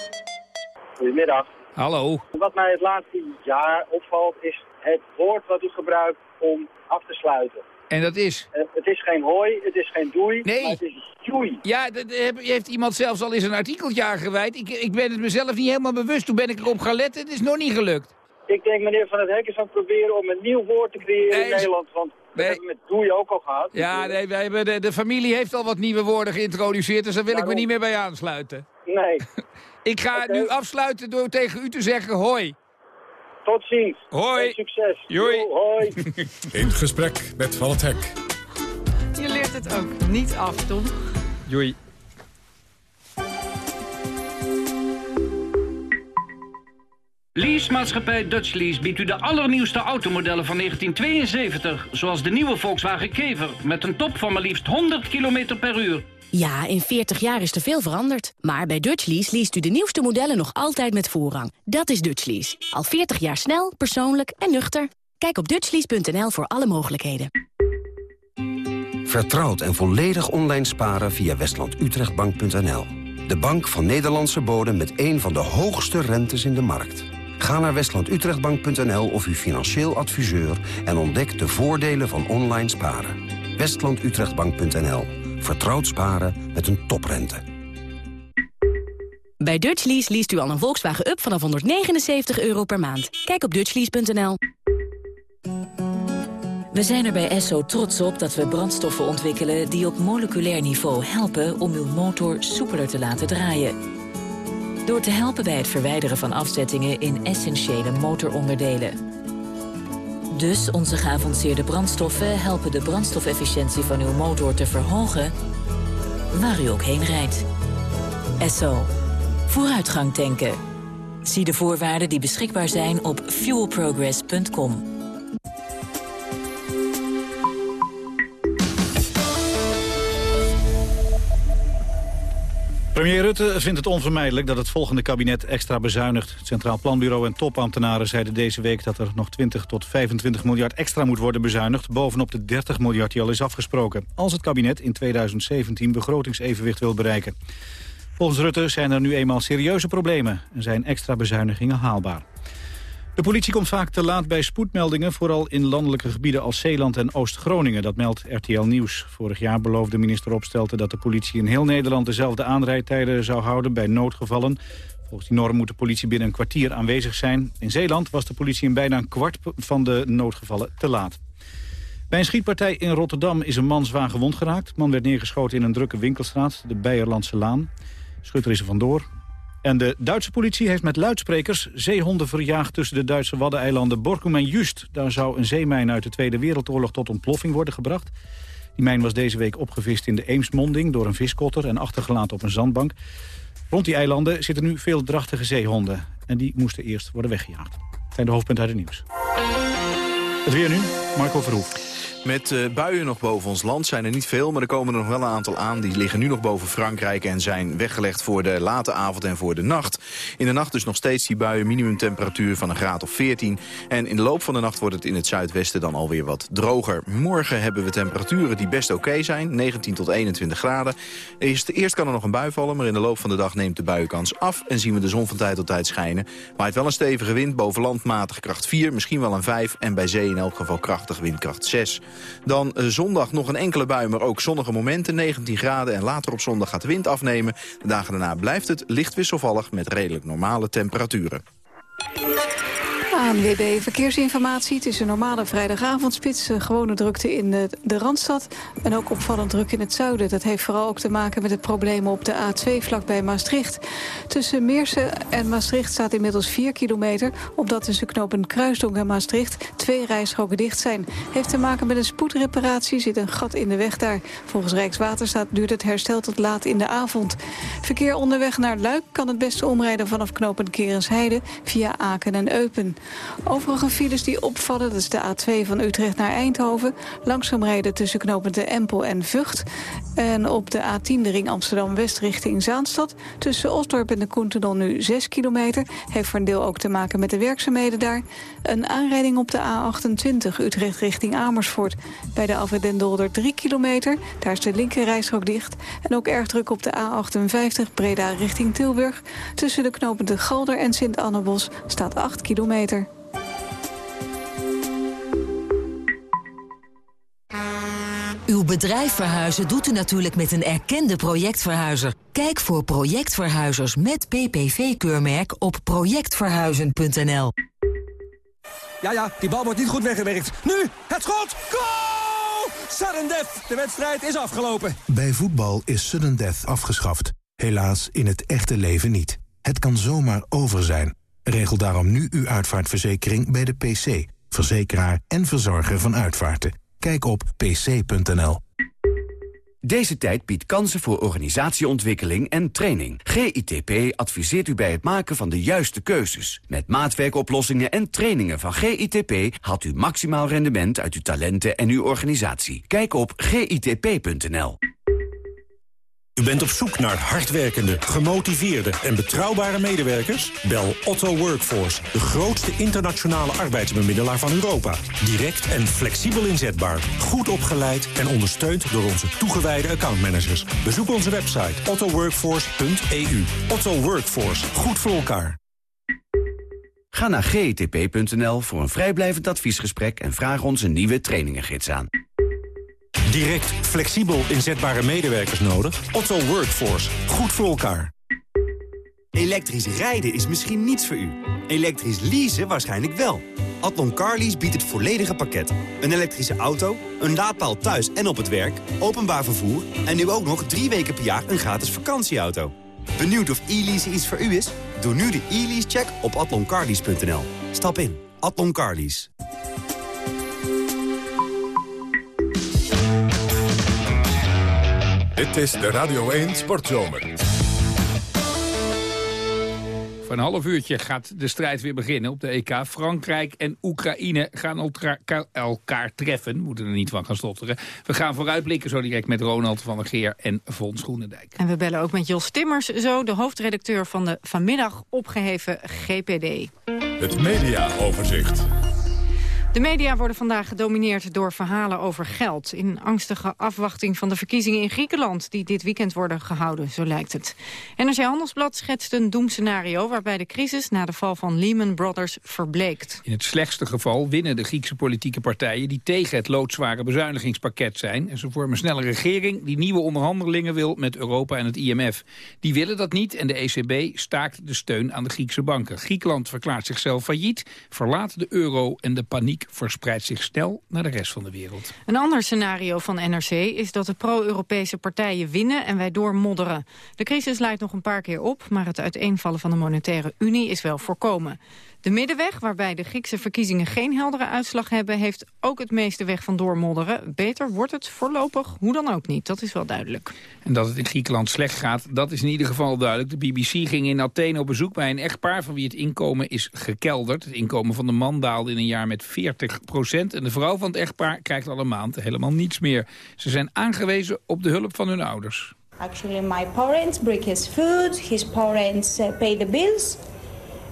Goedemiddag. Hallo. Wat mij het laatste jaar opvalt is het woord wat u gebruikt om af te sluiten. En dat is? Uh, het is geen hoi, het is geen doei, nee. maar het is joei. Ja, dat heeft iemand zelfs al eens een artikeltje aangeweid. Ik, ik ben het mezelf niet helemaal bewust. Toen ben ik erop gaan letten. Het is nog niet gelukt. Ik denk meneer Van het Hek is aan het proberen om een nieuw woord te creëren nee, in Nederland. Want we hebben met doei ook al gehad. Ja, nee, wij hebben de, de familie heeft al wat nieuwe woorden geïntroduceerd. Dus daar wil Daarom... ik me niet meer bij aansluiten. Nee. *laughs* ik ga okay. nu afsluiten door tegen u te zeggen hoi. Tot ziens. Hoi. En succes. Hoi. *laughs* In gesprek met Van het Hek. Je leert het ook niet af, Tom. Joei. Leasemaatschappij Dutch Lease biedt u de allernieuwste automodellen van 1972... zoals de nieuwe Volkswagen Kever met een top van maar liefst 100 km per uur. Ja, in 40 jaar is er veel veranderd. Maar bij Dutch Lease leest u de nieuwste modellen nog altijd met voorrang. Dat is Dutch Lease. Al 40 jaar snel, persoonlijk en nuchter. Kijk op dutchlease.nl voor alle mogelijkheden. Vertrouwd en volledig online sparen via westlandutrechtbank.nl. De bank van Nederlandse bodem met een van de hoogste rentes in de markt. Ga naar westlandutrechtbank.nl of uw financieel adviseur... en ontdek de voordelen van online sparen. westlandutrechtbank.nl. Vertrouwd sparen met een toprente. Bij Dutchlease leest u al een Volkswagen Up vanaf 179 euro per maand. Kijk op dutchlease.nl. We zijn er bij Esso trots op dat we brandstoffen ontwikkelen... die op moleculair niveau helpen om uw motor soepeler te laten draaien. Door te helpen bij het verwijderen van afzettingen in essentiële motoronderdelen. Dus onze geavanceerde brandstoffen helpen de brandstofefficiëntie van uw motor te verhogen... waar u ook heen rijdt. Esso. Vooruitgang tanken. Zie de voorwaarden die beschikbaar zijn op fuelprogress.com. Premier Rutte vindt het onvermijdelijk dat het volgende kabinet extra bezuinigt. Centraal Planbureau en topambtenaren zeiden deze week dat er nog 20 tot 25 miljard extra moet worden bezuinigd... bovenop de 30 miljard die al is afgesproken. Als het kabinet in 2017 begrotingsevenwicht wil bereiken. Volgens Rutte zijn er nu eenmaal serieuze problemen en zijn extra bezuinigingen haalbaar. De politie komt vaak te laat bij spoedmeldingen, vooral in landelijke gebieden als Zeeland en Oost-Groningen. Dat meldt RTL Nieuws. Vorig jaar beloofde minister Opstelten dat de politie in heel Nederland dezelfde aanrijdtijden zou houden bij noodgevallen. Volgens die norm moet de politie binnen een kwartier aanwezig zijn. In Zeeland was de politie in bijna een kwart van de noodgevallen te laat. Bij een schietpartij in Rotterdam is een man zwaar gewond geraakt. De man werd neergeschoten in een drukke winkelstraat, de Beierlandse Laan. Schutter is er vandoor. En de Duitse politie heeft met luidsprekers zeehonden verjaagd... tussen de Duitse waddeneilanden Borkum en Just. Daar zou een zeemijn uit de Tweede Wereldoorlog tot ontploffing worden gebracht. Die mijn was deze week opgevist in de Eemsmonding... door een viskotter en achtergelaten op een zandbank. Rond die eilanden zitten nu veel drachtige zeehonden. En die moesten eerst worden weggejaagd. Dat zijn de hoofdpunten uit het nieuws. Het weer nu, Marco Verhoef. Met uh, buien nog boven ons land zijn er niet veel, maar er komen er nog wel een aantal aan. Die liggen nu nog boven Frankrijk en zijn weggelegd voor de late avond en voor de nacht. In de nacht dus nog steeds die buien, minimumtemperatuur van een graad of 14. En in de loop van de nacht wordt het in het zuidwesten dan alweer wat droger. Morgen hebben we temperaturen die best oké zijn, 19 tot 21 graden. Eerst, kan er nog een bui vallen, maar in de loop van de dag neemt de buienkans af... en zien we de zon van tijd tot tijd schijnen. Het wel een stevige wind, boven land matig kracht 4, misschien wel een 5... en bij zee in elk geval krachtig windkracht 6. Dan uh, zondag nog een enkele bui, maar ook zonnige momenten. 19 graden en later op zondag gaat de wind afnemen. De dagen daarna blijft het licht wisselvallig met redelijk normale temperaturen. ANWB Verkeersinformatie. Het is een normale vrijdagavondspits. Gewone drukte in de, de Randstad. En ook opvallend druk in het zuiden. Dat heeft vooral ook te maken met de problemen op de A2 vlakbij Maastricht. Tussen Meersen en Maastricht staat inmiddels 4 kilometer. Omdat tussen knopen Kruisdonk en Maastricht twee rijstroken dicht zijn. Heeft te maken met een spoedreparatie. Zit een gat in de weg daar. Volgens Rijkswaterstaat duurt het herstel tot laat in de avond. Verkeer onderweg naar Luik kan het beste omrijden vanaf knopen Kerensheide via Aken en Eupen. Overige files die opvallen, dat is de A2 van Utrecht naar Eindhoven. Langzaam rijden tussen knopen de Empel en Vught. En op de A10 de ring Amsterdam-West richting Zaanstad. Tussen Osdorp en de Koentenol nu 6 kilometer. Heeft voor een deel ook te maken met de werkzaamheden daar. Een aanrijding op de A28 Utrecht richting Amersfoort. Bij de Alfred den Dolder 3 kilometer. Daar is de linkerrijstrook dicht. En ook erg druk op de A58 Breda richting Tilburg. Tussen de knopen de Galder en Sint-Annebos staat 8 kilometer. Uw bedrijf verhuizen doet u natuurlijk met een erkende projectverhuizer. Kijk voor projectverhuizers met PPV-keurmerk op projectverhuizen.nl. Ja, ja, die bal wordt niet goed weggewerkt. Nu, het schot! Goal! Sudden death! De wedstrijd is afgelopen. Bij voetbal is sudden death afgeschaft. Helaas in het echte leven niet. Het kan zomaar over zijn. Regel daarom nu uw uitvaartverzekering bij de PC. Verzekeraar en verzorger van uitvaarten. Kijk op pc.nl. Deze tijd biedt kansen voor organisatieontwikkeling en training. GITP adviseert u bij het maken van de juiste keuzes. Met maatwerkoplossingen en trainingen van GITP... haalt u maximaal rendement uit uw talenten en uw organisatie. Kijk op gitp.nl. U bent op zoek naar hardwerkende, gemotiveerde en betrouwbare medewerkers? Bel Otto Workforce, de grootste internationale arbeidsbemiddelaar van Europa. Direct en flexibel inzetbaar, goed opgeleid en ondersteund door onze toegewijde accountmanagers. Bezoek onze website ottoworkforce.eu. Otto Workforce, goed voor elkaar. Ga naar gitp.nl voor een vrijblijvend adviesgesprek... en vraag ons een nieuwe trainingengids aan. Direct, flexibel inzetbare medewerkers nodig? Otto Workforce. Goed voor elkaar. Elektrisch rijden is misschien niets voor u. Elektrisch leasen waarschijnlijk wel. Adlon Carlease biedt het volledige pakket. Een elektrische auto, een laadpaal thuis en op het werk, openbaar vervoer... en nu ook nog drie weken per jaar een gratis vakantieauto. Benieuwd of e-lease iets voor u is? Doe nu de e-lease-check op atloncarlease.nl. Stap in. Adlon Carlease. Dit is de Radio 1 Sportzomer. Voor een half uurtje gaat de strijd weer beginnen op de EK. Frankrijk en Oekraïne gaan elkaar, treffen. We moeten er niet van gaan stotteren. We gaan vooruitblikken zo direct met Ronald van der Geer en Fons Groenendijk. En we bellen ook met Jos Timmers, zo de hoofdredacteur van de vanmiddag opgeheven GPD. Het mediaoverzicht. De media worden vandaag gedomineerd door verhalen over geld... in angstige afwachting van de verkiezingen in Griekenland... die dit weekend worden gehouden, zo lijkt het. NRC Handelsblad schetst een doemscenario... waarbij de crisis na de val van Lehman Brothers verbleekt. In het slechtste geval winnen de Griekse politieke partijen... die tegen het loodzware bezuinigingspakket zijn. En ze vormen snel een regering die nieuwe onderhandelingen wil... met Europa en het IMF. Die willen dat niet en de ECB staakt de steun aan de Griekse banken. Griekenland verklaart zichzelf failliet, verlaat de euro en de paniek verspreidt zich snel naar de rest van de wereld. Een ander scenario van NRC is dat de pro-Europese partijen winnen en wij doormodderen. De crisis leidt nog een paar keer op, maar het uiteenvallen van de monetaire unie is wel voorkomen. De middenweg, waarbij de Griekse verkiezingen geen heldere uitslag hebben... heeft ook het meeste weg van doormodderen. Beter wordt het voorlopig hoe dan ook niet, dat is wel duidelijk. En dat het in Griekenland slecht gaat, dat is in ieder geval duidelijk. De BBC ging in Athene op bezoek bij een echtpaar... van wie het inkomen is gekelderd. Het inkomen van de man daalde in een jaar met 40 procent... en de vrouw van het echtpaar krijgt al een maand helemaal niets meer. Ze zijn aangewezen op de hulp van hun ouders. Actually, my parents bring his food, his parents uh, pay the bills...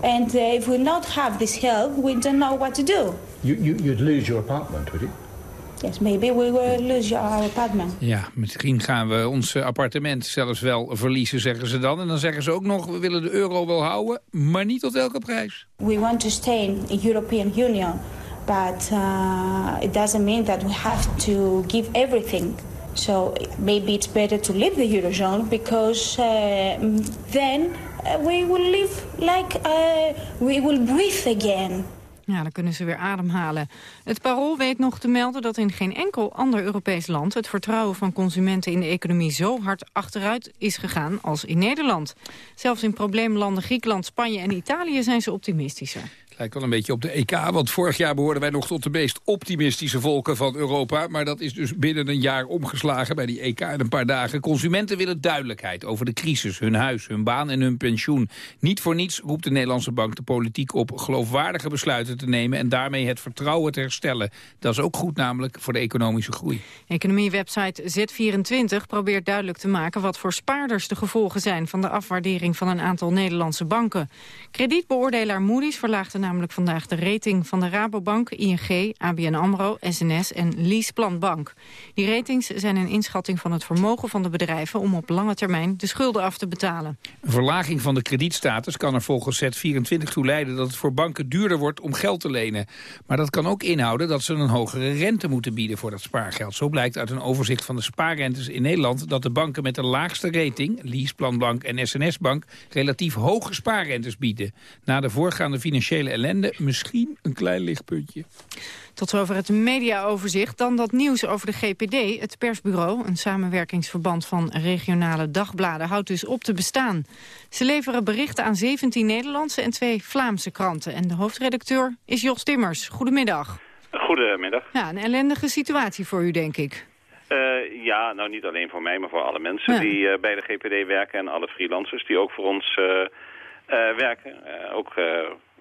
And uh, if we not have this help, we don't know what to do. You, you, you'd lose your apartment, would you? Yes, maybe we will lose our apartment. Ja, misschien gaan we ons appartement zelfs wel verliezen, zeggen ze dan. En dan zeggen ze ook nog, we willen de euro wel houden, maar niet tot elke prijs. We want to stay in the European Union, but uh, it doesn't mean that we have to give everything. So maybe it's better to leave the Eurozone because uh, then we will live like uh, we will breathe again. Ja, dan kunnen ze weer ademhalen. Het Parool weet nog te melden dat in geen enkel ander Europees land... het vertrouwen van consumenten in de economie zo hard achteruit is gegaan als in Nederland. Zelfs in probleemlanden Griekenland, Spanje en Italië zijn ze optimistischer Lijkt wel een beetje op de EK, want vorig jaar behoorden wij nog tot de meest optimistische volken van Europa. Maar dat is dus binnen een jaar omgeslagen bij die EK in een paar dagen. Consumenten willen duidelijkheid over de crisis, hun huis, hun baan en hun pensioen. Niet voor niets roept de Nederlandse bank de politiek op geloofwaardige besluiten te nemen en daarmee het vertrouwen te herstellen. Dat is ook goed namelijk voor de economische groei. Economiewebsite Z24 probeert duidelijk te maken wat voor spaarders de gevolgen zijn van de afwaardering van een aantal Nederlandse banken. Kredietbeoordelaar Moody's verlaagde namelijk vandaag de rating van de Rabobank, ING, ABN AMRO, SNS en Leaseplan Bank. Die ratings zijn een inschatting van het vermogen van de bedrijven om op lange termijn de schulden af te betalen. Een verlaging van de kredietstatus kan er volgens Z24 toe leiden dat het voor banken duurder wordt om geld te lenen. Maar dat kan ook inhouden dat ze een hogere rente moeten bieden voor dat spaargeld. Zo blijkt uit een overzicht van de spaarrentes in Nederland dat de banken met de laagste rating, Leaseplan Bank en SNS Bank, relatief hoge spaarrentes bieden. Na de voorgaande financiële ellende misschien een klein lichtpuntje. Tot zover het mediaoverzicht. Dan dat nieuws over de GPD, het persbureau. Een samenwerkingsverband van regionale dagbladen houdt dus op te bestaan. Ze leveren berichten aan 17 Nederlandse en twee Vlaamse kranten. En de hoofdredacteur is Jos Timmers. Goedemiddag. Goedemiddag. Ja, een ellendige situatie voor u, denk ik. Uh, ja, nou niet alleen voor mij, maar voor alle mensen Ja. die uh, bij de GPD werken en alle freelancers die ook voor ons uh, werken. ook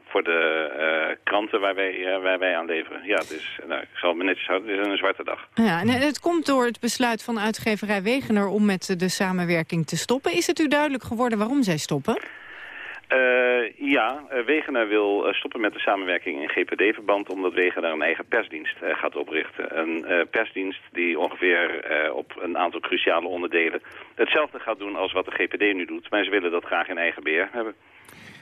voor de kranten waar wij, waar wij aan leveren. Ja, dus nou, ik zal het me netjes houden, het is een zwarte dag. Ja, en het komt door het besluit van uitgeverij Wegener om met de samenwerking te stoppen. Is het u duidelijk geworden waarom zij stoppen? Uh, ja, Wegener wil stoppen met de samenwerking in GPD-verband... omdat Wegener een eigen persdienst gaat oprichten. Een persdienst die ongeveer op een aantal cruciale onderdelen... hetzelfde gaat doen als wat de GPD nu doet. Maar ze willen dat graag in eigen beheer hebben.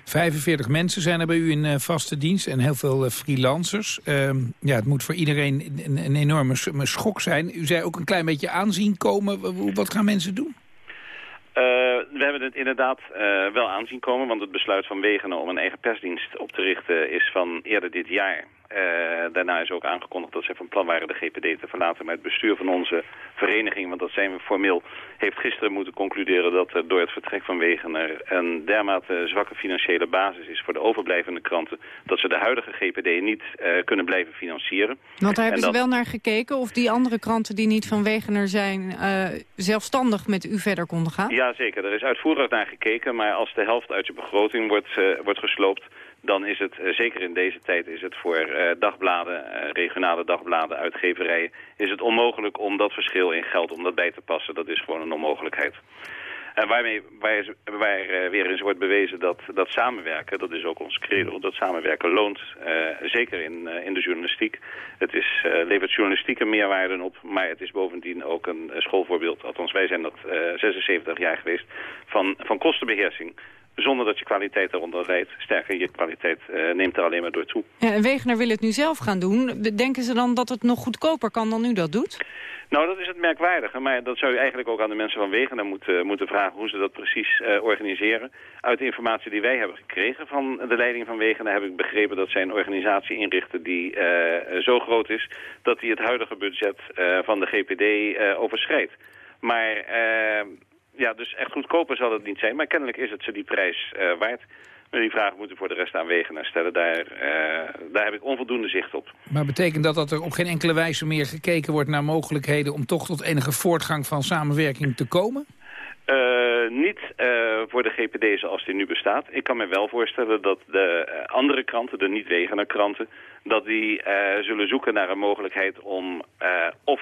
45 mensen zijn er bij u in vaste dienst en heel veel freelancers. Ehm, ja, het moet voor iedereen een, een enorme schok zijn. U zei ook een klein beetje aanzien komen. Wat gaan mensen doen? Uh, we hebben het inderdaad uh, wel aanzien komen, want het besluit van Wegener om een eigen persdienst op te richten is van eerder dit jaar. Uh, daarna is ook aangekondigd dat zij van plan waren de GPD te verlaten. Maar het bestuur van onze vereniging, want dat zijn we formeel, heeft gisteren moeten concluderen dat er door het vertrek van Wegener een dermate zwakke financiële basis is voor de overblijvende kranten, dat ze de huidige GPD niet kunnen blijven financieren. Want daar hebben En ze wel naar gekeken of die andere kranten die niet van Wegener zijn zelfstandig met u verder konden gaan? Ja, zeker. Er is uitvoerig naar gekeken, maar als de helft uit je begroting wordt, eh, wordt gesloopt... dan is het, eh, zeker in deze tijd, is het voor eh, dagbladen, eh, regionale dagbladen, uitgeverijen... is het onmogelijk om dat verschil in geld, om dat bij te passen. Dat is gewoon een onmogelijkheid. En waarmee, waar, weer eens wordt bewezen dat, dat samenwerken, dat is ook ons credo, dat samenwerken loont, zeker in, in de journalistiek. Het is, eh, levert journalistieke meerwaarden op, maar het is bovendien ook een schoolvoorbeeld, althans wij zijn dat eh, 76 jaar geweest, van, van kostenbeheersing. Zonder dat je kwaliteit eronder leidt. Sterker, je kwaliteit eh, neemt er alleen maar door toe. Ja, en Wegener wil het nu zelf gaan doen. Denken ze dan dat het nog goedkoper kan dan u dat doet? Nou, dat is het merkwaardige. Maar dat zou je eigenlijk ook aan de mensen van Wegener moeten, moeten vragen hoe ze dat precies eh, organiseren. Uit de informatie die wij hebben gekregen van de leiding van Wegener heb ik begrepen dat zij een organisatie inrichten die eh, zo groot is dat die het huidige budget eh, van de GPD eh, overschrijdt. Maar eh, ja, dus echt goedkoper zal het niet zijn. Maar kennelijk is het ze die prijs eh, waard. Maar die vragen moeten voor de rest aan Wegener stellen. Daar, eh, daar heb ik onvoldoende zicht op. Maar betekent dat dat er op geen enkele wijze meer gekeken wordt naar mogelijkheden om toch tot enige voortgang van samenwerking te komen? Uh, niet uh, voor de GPD zoals die nu bestaat. Ik kan me wel voorstellen dat de uh, andere kranten, de niet-Wegener kranten... dat die zullen zoeken naar een mogelijkheid om of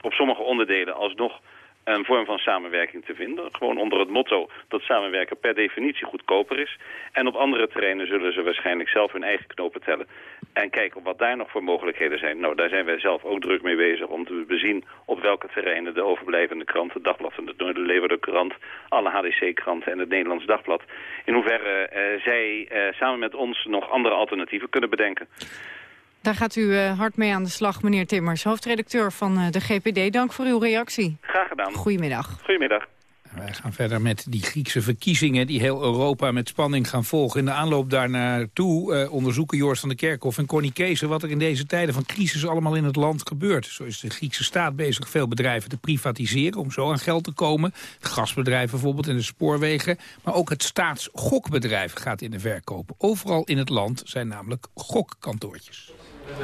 op sommige onderdelen alsnog een vorm van samenwerking te vinden. Gewoon onder het motto dat samenwerken per definitie goedkoper is. En op andere terreinen zullen ze waarschijnlijk zelf hun eigen knopen tellen. En kijken wat daar nog voor mogelijkheden zijn. Nou, daar zijn wij zelf ook druk mee bezig om te bezien op welke terreinen de overblijvende kranten, Dagblad van de Noorderleeuwarden krant, alle HDC-kranten en het Nederlands Dagblad, in hoeverre uh, zij uh, samen met ons nog andere alternatieven kunnen bedenken. Daar gaat u uh, hard mee aan de slag, meneer Timmers, hoofdredacteur van uh, de GPD. Dank voor uw reactie. Graag gedaan. Goedemiddag. Goedemiddag. Wij gaan verder met die Griekse verkiezingen die heel Europa met spanning gaan volgen. In de aanloop daarnaartoe uh, onderzoeken Joris van der Kerkhof en Connie Kees... wat er in deze tijden van crisis allemaal in het land gebeurt. Zo is de Griekse staat bezig veel bedrijven te privatiseren... om zo aan geld te komen. Gasbedrijven bijvoorbeeld en de spoorwegen. Maar ook het staatsgokbedrijf gaat in de verkoop. Overal in het land zijn namelijk gokkantoortjes.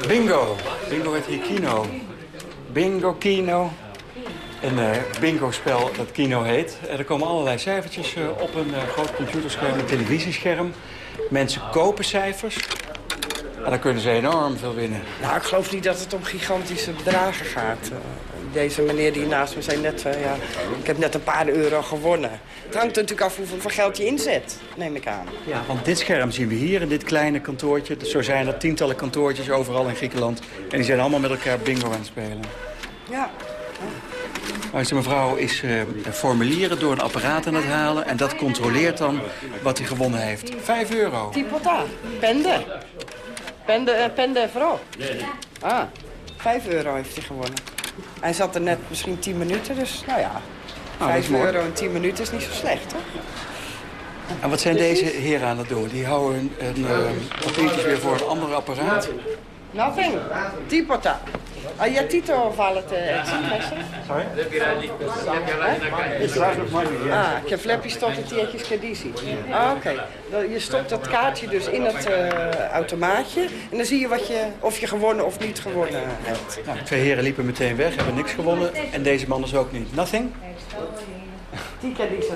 Bingo. Bingo met hier kino. Bingo kino. Een uh, bingo-spel dat Kino heet. er komen allerlei cijfertjes uh, op een groot computerscherm, een televisiescherm. Mensen kopen cijfers. En dan kunnen ze enorm veel winnen. Nou, ik geloof niet dat het om gigantische bedragen gaat. Deze meneer die naast me zei net, ja, ik heb net een paar euro gewonnen. Het hangt natuurlijk af hoeveel geld je inzet, neem ik aan. Ja, want dit scherm zien we hier in dit kleine kantoortje. Zo zijn er tientallen kantoortjes overal in Griekenland. En die zijn allemaal met elkaar bingo aan het spelen. Ja. Deze mevrouw is uh, formulieren door een apparaat aan het halen... en dat controleert dan wat hij gewonnen heeft. Vijf euro. Tipota. Pende. Pende, uh, pende vrouw. Ah, vijf euro heeft hij gewonnen. Hij zat er net misschien tien minuten, dus nou ja... Nou, vijf euro in tien minuten is niet zo slecht, hoor. En wat zijn deze heren aan het doen? Die houden een, een uh, weer voor een ander apparaat. Nothing. Tipota. Ah, ja, Tito valete Sorry? Ah, ik heb flappy tot het tietjes. Ah, oké. Okay. Je stopt dat kaartje dus in het uh, automaatje. En dan zie je, wat je of je gewonnen of niet gewonnen hebt. Nou, twee heren liepen meteen weg, hebben niks gewonnen. En deze man dus ook niet. Nothing? Die kadisa.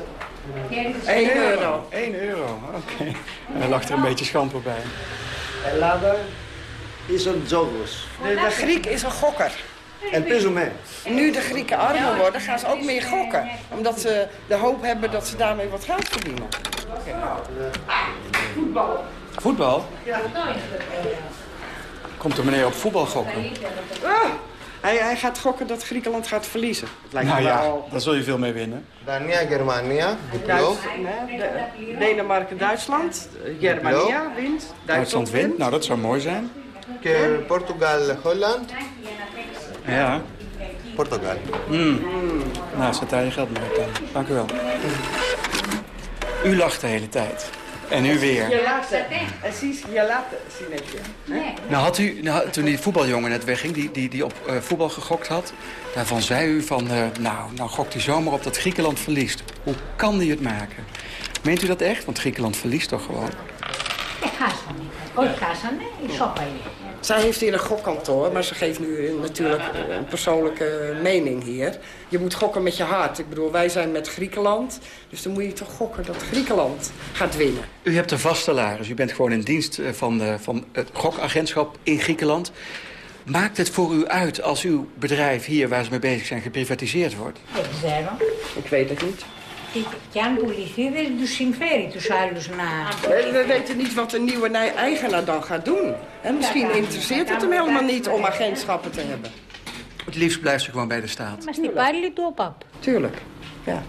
1 euro. 1 euro, oké. Okay. Hij lag er een beetje schamper bij. Later is een Zogos. De, de Griek is een gokker. En Pizome. Nu de Grieken armer worden, gaan ze ook meer gokken. Omdat ze de hoop hebben dat ze daarmee wat geld verdienen. Voetbal. Voetbal? Ja. Komt de meneer op voetbal gokken? Ah, hij, hij gaat gokken dat Griekenland gaat verliezen. Het lijkt nou me ja, wel... daar zul je veel mee winnen. Dania, Germania, nee, Denemarken, Duitsland. Germania wint. Duitsland wint. Nou, dat zou mooi zijn. Portugal, Holland. Ja. Portugal. Mm. Nou, zet daar je geld mee op dan. Dank u wel. U lacht de hele tijd. En u weer. Je laat Precies, je laat Sinetje. Nou had u, nou, toen die voetbaljongen net wegging, die, die, die op uh, voetbal gegokt had... daarvan zei u van, uh, nou, nou gokt hij zomaar op dat Griekenland verliest. Hoe kan hij het maken? Meent u dat echt? Want Griekenland verliest toch gewoon? Zij heeft hier een gokkantoor, maar ze geeft nu natuurlijk een persoonlijke mening hier. Je moet gokken met je hart. Ik bedoel, wij zijn met Griekenland, dus dan moet je toch gokken dat Griekenland gaat winnen. U hebt een vast salaris. U bent gewoon in dienst van, de, van het gokagentschap in Griekenland. Maakt het voor u uit als uw bedrijf hier, waar ze mee bezig zijn, geprivatiseerd wordt? Ik weet het niet. Και αν πουληθεί δεν τους συμφέρει τους άλλους να... We weten niet wat de nieuwe eigenaar dan gaat doen. En misschien interesseert het hem helemaal niet om agentschappen te hebben. Het liefst blijft ze gewoon bij de staat. Maar στην πάλι του ΟΠΑΠ. Tuurlijk, ja.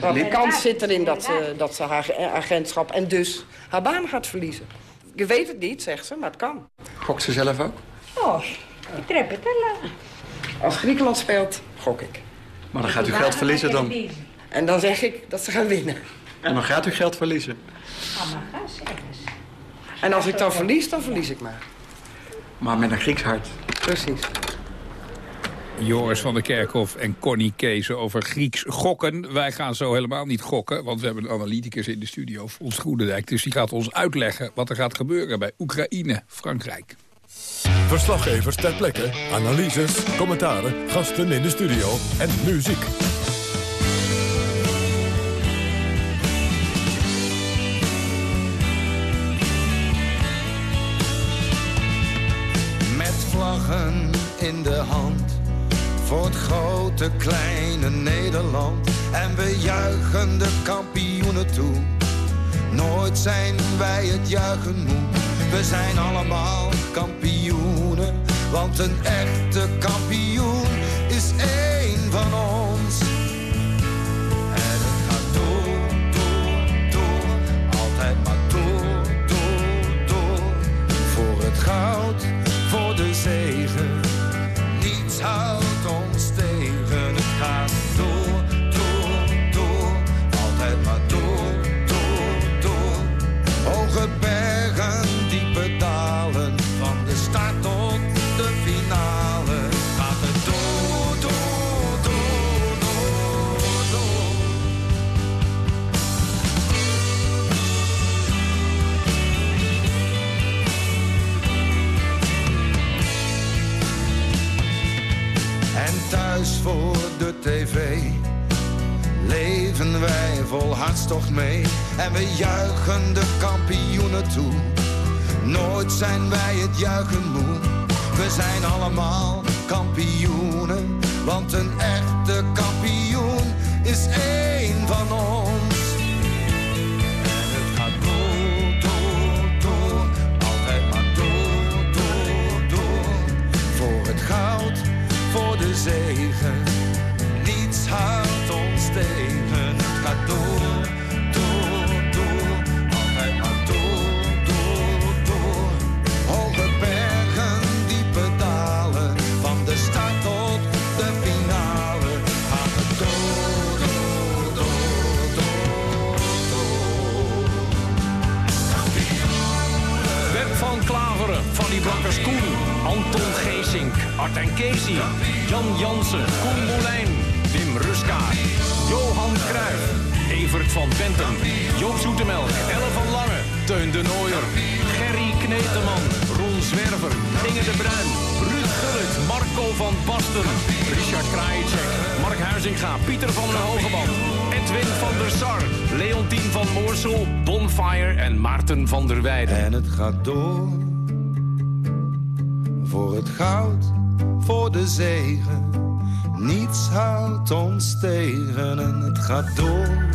Maar de kans zit erin dat ze, dat ze haar agentschap en dus haar baan gaat verliezen. Je weet het niet, zegt ze, maar het kan. Gokt ze zelf ook? Oh, επιτρέπεται, αλλά... Als Griekenland speelt, gok ik. Maar dan gaat u geld verliezen dan? En dan zeg ik dat ze gaan winnen. En dan gaat u geld verliezen? En als ik dan verlies, dan verlies ik maar. Maar met een Grieks hart. Precies. Joris van der Kerkhof en Connie Kees over Grieks gokken. Wij gaan zo helemaal niet gokken, want we hebben een analyticus in de studio, Fons Groenendijk. Dus die gaat ons uitleggen wat er gaat gebeuren bij Oekraïne, Frankrijk. Verslaggevers ter plekke, analyses, commentaren, gasten in de studio en muziek. Grote kleine Nederland. En we juichen de kampioenen toe. Nooit zijn wij het juichen moe. We zijn allemaal kampioenen, want een echte kampioen is één van ons. En het gaat door, door, door, altijd maar door, door, door. Voor het goud voor de zegen. Vol hartstocht mee. En we juichen de kampioenen toe. Nooit zijn wij het juichen moe. We zijn allemaal kampioenen. Want een echte kampioen is één van ons. En het gaat door, door, door. Altijd maar door, door, door. Voor het goud, voor de zegen. Jan Jansen, Koen Molijn, Wim Ruska, Johan Cruijff, Evert van Bentum, Joop Zoetemelk, Elle van Lange, Teun de Nooier, Gerry Kneteman, Ron Zwerver, Inge de Bruin, Ruud Gullit, Marco van Basten, Richard Krajicek, Mark Huizinga, Pieter van der Hogeband, Edwin van der Sar, Leontien van Moorsel, Bonfire en Maarten van der Weijden. En het gaat door. Voor het goud, voor de zegen. Niets houdt ons tegen en het gaat door.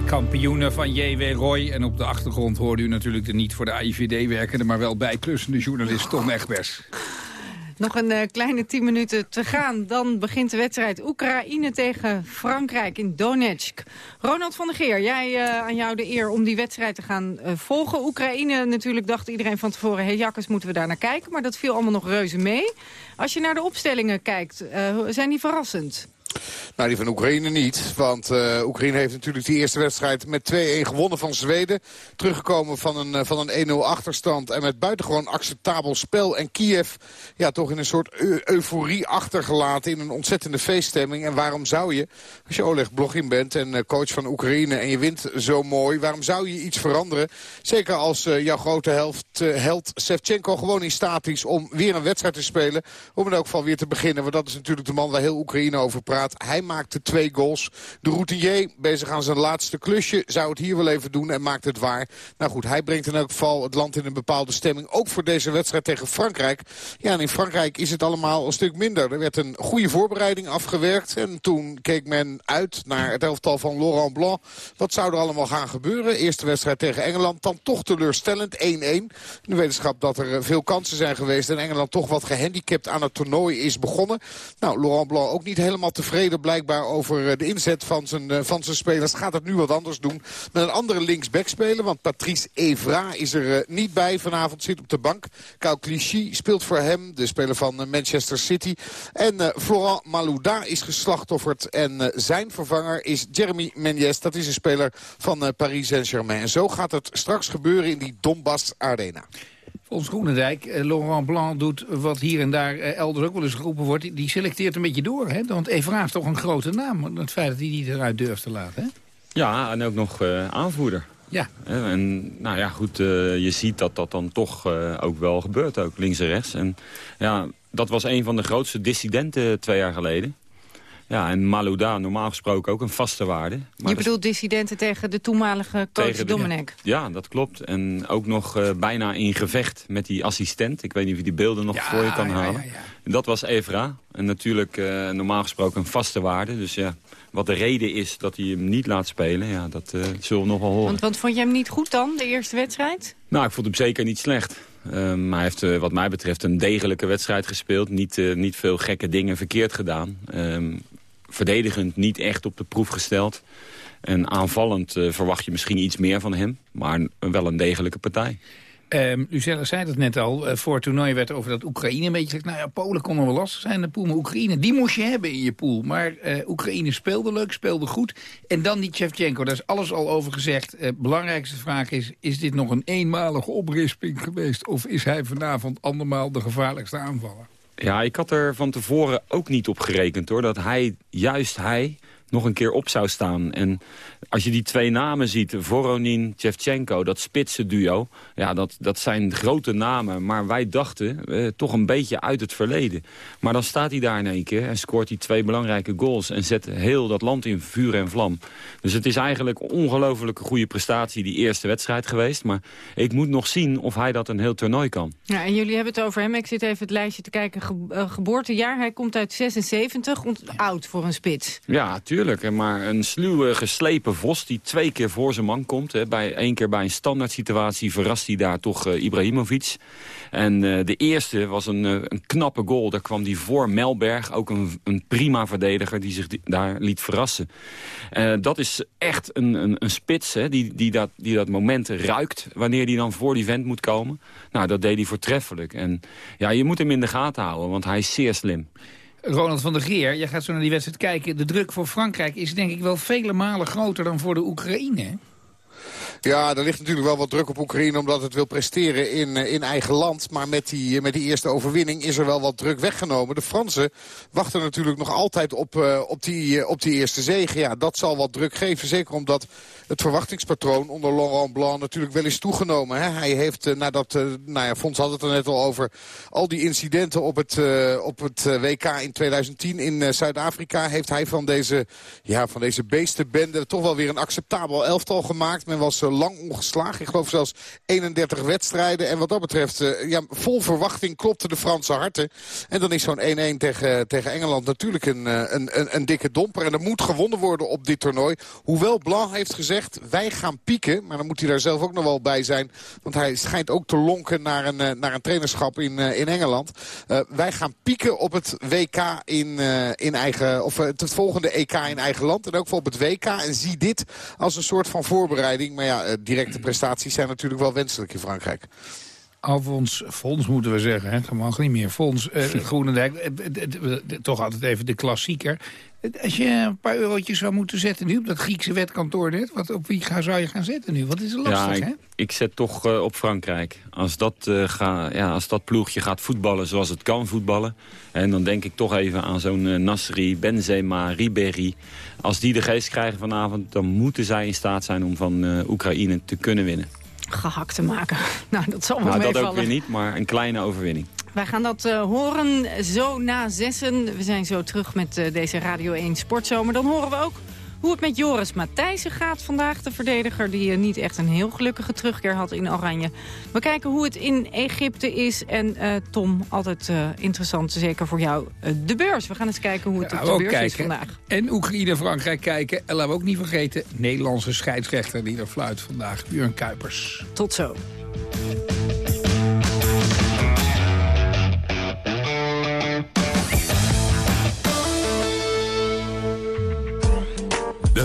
Kampioenen van J.W. Roy. En op de achtergrond hoorde u natuurlijk de niet voor de AIVD werkende... maar wel bijklussende journalist Tom Egbers. Nog een eh, kleine tien minuten te gaan. Dan begint de wedstrijd Oekraïne tegen Frankrijk in Donetsk. Ronald van der Geer, jij eh, aan jou de eer om die wedstrijd te gaan eh, volgen. Oekraïne natuurlijk dacht iedereen van tevoren... hey, jakkes, moeten we daar naar kijken. Maar dat viel allemaal nog reuze mee. Als je naar de opstellingen kijkt, zijn die verrassend? Nou, die van Oekraïne niet. Want uh, Oekraïne heeft natuurlijk die eerste wedstrijd met 2-1 gewonnen van Zweden. Teruggekomen van een, uh, van een 1-0 achterstand. En met buitengewoon acceptabel spel. En Kiev ja, toch in een soort eu euforie achtergelaten. In een ontzettende feeststemming. En waarom zou je, als je Oleg Blogin bent en uh, coach van Oekraïne... en je wint zo mooi, waarom zou je iets veranderen? Zeker als jouw grote helft, held Sevchenko gewoon in staat is... om weer een wedstrijd te spelen. Om in elk geval weer te beginnen. Want dat is natuurlijk de man waar heel Oekraïne over praat. Hij maakte twee goals. De routinier, bezig aan zijn laatste klusje, zou het hier wel even doen en maakt het waar. Nou goed, hij brengt in elk geval het land in een bepaalde stemming. Ook voor deze wedstrijd tegen Frankrijk. Ja, en in Frankrijk is het allemaal een stuk minder. Er werd een goede voorbereiding afgewerkt. En toen keek men uit naar het elftal van Laurent Blanc. Wat zou er allemaal gaan gebeuren? Eerste wedstrijd tegen Engeland, dan toch teleurstellend 1-1. In de wetenschap dat er veel kansen zijn geweest... en Engeland toch wat gehandicapt aan het toernooi is begonnen. Nou, Laurent Blanc ook niet helemaal tevreden blijkbaar over de inzet van zijn, van zijn spelers. Gaat het nu wat anders doen met een andere linksback spelen. Want Patrice Evra is er niet bij. Vanavond zit op de bank. Kyle Clichy speelt voor hem, de speler van Manchester City. En Florent Malouda is geslachtofferd. En zijn vervanger is Jeremy Menez. Dat is een speler van Paris Saint-Germain. En zo gaat het straks gebeuren in die Donbass Arena. Volgens Groenendijk, eh, Laurent Blanc doet wat hier en daar eh, elders ook wel eens geroepen wordt. Die selecteert een beetje door. Hè? Want Evra heeft toch een grote naam. Het feit dat hij die eruit durft te laten. Hè? Ja, en ook nog uh, aanvoerder. Ja. En nou ja, goed, uh, je ziet dat dat dan toch uh, ook wel gebeurt, ook links en rechts. En ja, dat was een van de grootste dissidenten twee jaar geleden. Ja, en Malouda, normaal gesproken ook een vaste waarde. Maar je bedoelt dissidenten tegen de toenmalige coach tegen de, Domenech? Ja, dat klopt. En ook nog uh, bijna in gevecht met die assistent. Ik weet niet of je die beelden nog ja, voor je kan ja, halen. Ja, dat was Evra. En natuurlijk uh, normaal gesproken een vaste waarde. Dus ja, wat de reden is dat hij hem niet laat spelen, ja, dat uh, zullen we nog wel horen. Want, want vond je hem niet goed dan, de eerste wedstrijd? Nou, ik vond hem zeker niet slecht. Um, hij heeft uh, wat mij betreft een degelijke wedstrijd gespeeld. Niet, uh, niet veel gekke dingen verkeerd gedaan. Um, verdedigend niet echt op de proef gesteld. En aanvallend eh, verwacht je misschien iets meer van hem. Maar wel een degelijke partij. U zei het net al, uh, voor het toernooi werd over dat Oekraïne een beetje gezegd... nou ja, Polen kon wel lastig zijn, de pool, maar Oekraïne, die moest je hebben in je pool. Maar uh, Oekraïne speelde leuk, speelde goed. En dan die Shevchenko, daar is alles al over gezegd. Belangrijkste vraag is, is dit nog een eenmalige oprisping geweest... of is hij vanavond andermaal de gevaarlijkste aanvaller? Ja, ik had er van tevoren ook niet op gerekend, hoor. Dat hij, juist hij, nog een keer op zou staan. En als je die twee namen ziet, Voronin, Shevchenko, dat spitse duo... ja, dat, dat zijn grote namen, maar wij dachten eh, toch een beetje uit het verleden. Maar dan staat hij daar in één keer en scoort hij twee belangrijke goals... en zet heel dat land in vuur en vlam. Dus het is eigenlijk een ongelofelijke goede prestatie, die eerste wedstrijd geweest. Maar ik moet nog zien of hij dat een heel toernooi kan. Ja, en jullie hebben het over hem. Ik zit even het lijstje te kijken. Ge uh, geboortejaar, hij komt uit 76, oud voor een spits. Ja, tuurlijk. Maar een sluwe, geslepen vos die twee keer voor zijn man komt. Hè. Bij, één keer bij een standaard situatie verrast hij daar toch uh, Ibrahimovic. En uh, de eerste was een, uh, een knappe goal. Daar kwam hij voor Melberg, ook een, een prima verdediger die zich daar liet verrassen. dat is echt een, een, een spits hè, die, die, dat, die dat moment ruikt wanneer hij dan voor die vent moet komen. Nou, dat deed hij voortreffelijk. En ja, je moet hem in de gaten houden, want hij is zeer slim. Ronald van der Geer, jij gaat zo naar die wedstrijd kijken. De druk voor Frankrijk is denk ik wel vele malen groter dan voor de Oekraïne. Ja, er ligt natuurlijk wel wat druk op Oekraïne omdat het wil presteren in, in eigen land. Maar met die, met die eerste overwinning is er wel wat druk weggenomen. De Fransen wachten natuurlijk nog altijd op, uh, op, die, op die eerste zege. Ja, dat zal wat druk geven. Zeker omdat het verwachtingspatroon onder Laurent Blanc natuurlijk wel is toegenomen. Hè? Hij heeft, nadat, nou ja, Fons had het er net al over, al die incidenten op het, op het WK in 2010 in Zuid-Afrika... heeft hij van deze, ja, van deze beestenbende toch wel weer een acceptabel elftal gemaakt. Men was lang ongeslagen. Ik geloof zelfs 31 wedstrijden. En wat dat betreft, uh, ja, vol verwachting klopte de Franse harten. En dan is zo'n 1-1 tegen, tegen Engeland natuurlijk een, een, een, een dikke domper. En er moet gewonnen worden op dit toernooi. Hoewel Blanc heeft gezegd, wij gaan pieken. Maar dan moet hij daar zelf ook nog wel bij zijn. Want hij schijnt ook te lonken naar een, naar een trainerschap in, in Engeland. Wij gaan pieken op het WK in, in eigen... Of het volgende EK in eigen land. En ook voor op het WK. En zie dit als een soort van voorbereiding. Maar ja, directe prestaties zijn natuurlijk wel wenselijk in Frankrijk. Alfons Fons moeten we zeggen, hè? dat mag niet meer. Fons uh, Groenendijk, uh, toch altijd even de klassieker. Als je een paar eurotjes zou moeten zetten nu op dat Griekse wetkantoor net... Wat, op wie ga, zou je gaan zetten nu? Wat is er lastig, ja, ik, hè? Ik zet toch uh, op Frankrijk. Als dat, uh, ga, ja, als dat ploegje gaat voetballen zoals het kan voetballen... en dan denk ik toch even aan zo'n uh, Nasri, Benzema, Ribéry... als die de geest krijgen vanavond... dan moeten zij in staat zijn om van Oekraïne te kunnen winnen. Gehakt te maken. *laughs* Nou, dat zal wel nou, meevallen. dat ook weer niet, maar een kleine overwinning. Wij gaan dat uh, horen zo na zessen. We zijn zo terug met uh, deze Radio 1 Sportzomer. Dan horen we ook hoe het met Joris Matthijssen gaat vandaag. De verdediger die uh, niet echt een heel gelukkige terugkeer had in Oranje. We kijken hoe het in Egypte is. En Tom, altijd interessant, zeker voor jou, de beurs. We gaan eens kijken hoe het ja, op de beurs kijken. is vandaag. En Oekraïne-Frankrijk kijken. En laten we ook niet vergeten, Nederlandse scheidsrechter die er fluit vandaag. Björn Kuipers. Tot zo.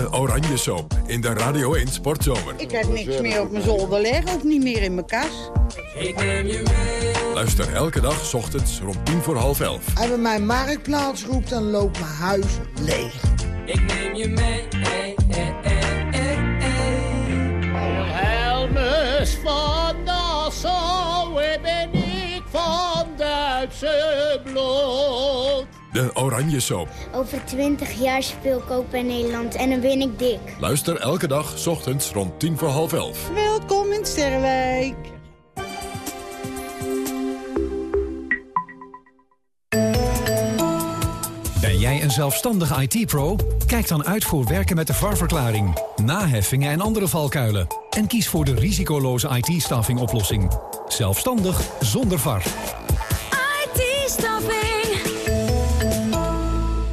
De Oranje Soap in de Radio 1 Sportzomer. Ik heb niks meer op mijn zolder liggen, ook niet meer in mijn kas. Ik neem je mee. Luister elke dag s ochtends rond tien voor half elf. Als je mijn marktplaats roept, dan loopt mijn huis leeg. Ik neem je mee. Hey, hey, hey, Helmus van Nassau ben ik van Duitse bloed. De Oranje Soap. Over twintig jaar speel ik ook bij Nederland en dan ben ik dik. Luister elke dag s ochtends rond tien voor half elf. Welkom in Sterrenwijk. Ben jij een zelfstandige IT-pro? Kijk dan uit voor werken met de VAR-verklaring, naheffingen en andere valkuilen. En kies voor de risicoloze IT-staffing oplossing. Zelfstandig zonder VAR. IT-staffing.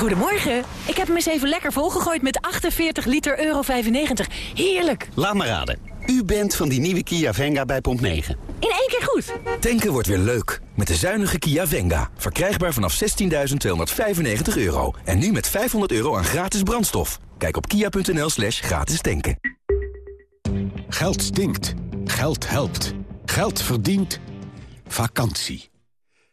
Goedemorgen. Ik heb hem eens even lekker volgegooid met 48 liter euro 95. Heerlijk. Laat me raden. U bent van die nieuwe Kia Venga bij Pomp 9. In één keer goed. Tanken wordt weer leuk. Met de zuinige Kia Venga. Verkrijgbaar vanaf 16.295 euro. En nu met 500 euro aan gratis brandstof. Kijk op kia.nl slash gratis tanken. Geld stinkt. Geld helpt. Geld verdient. Vakantie.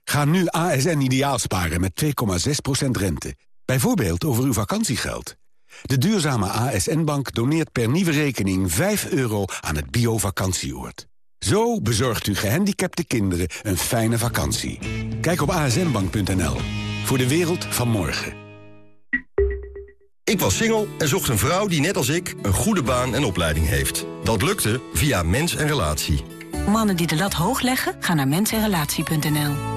Ga nu ASN ideaal sparen met 2,6% rente. Bijvoorbeeld over uw vakantiegeld. De duurzame ASN-bank doneert per nieuwe rekening 5 euro aan het bio-vakantieoord. Zo bezorgt u gehandicapte kinderen een fijne vakantie. Kijk op asnbank.nl. Voor de wereld van morgen. Ik was single en zocht een vrouw die net als ik een goede baan en opleiding heeft. Dat lukte via Mens en Relatie. Mannen die de lat hoog leggen, gaan naar mensenrelatie.nl.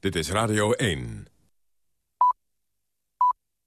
Dit is Radio 1.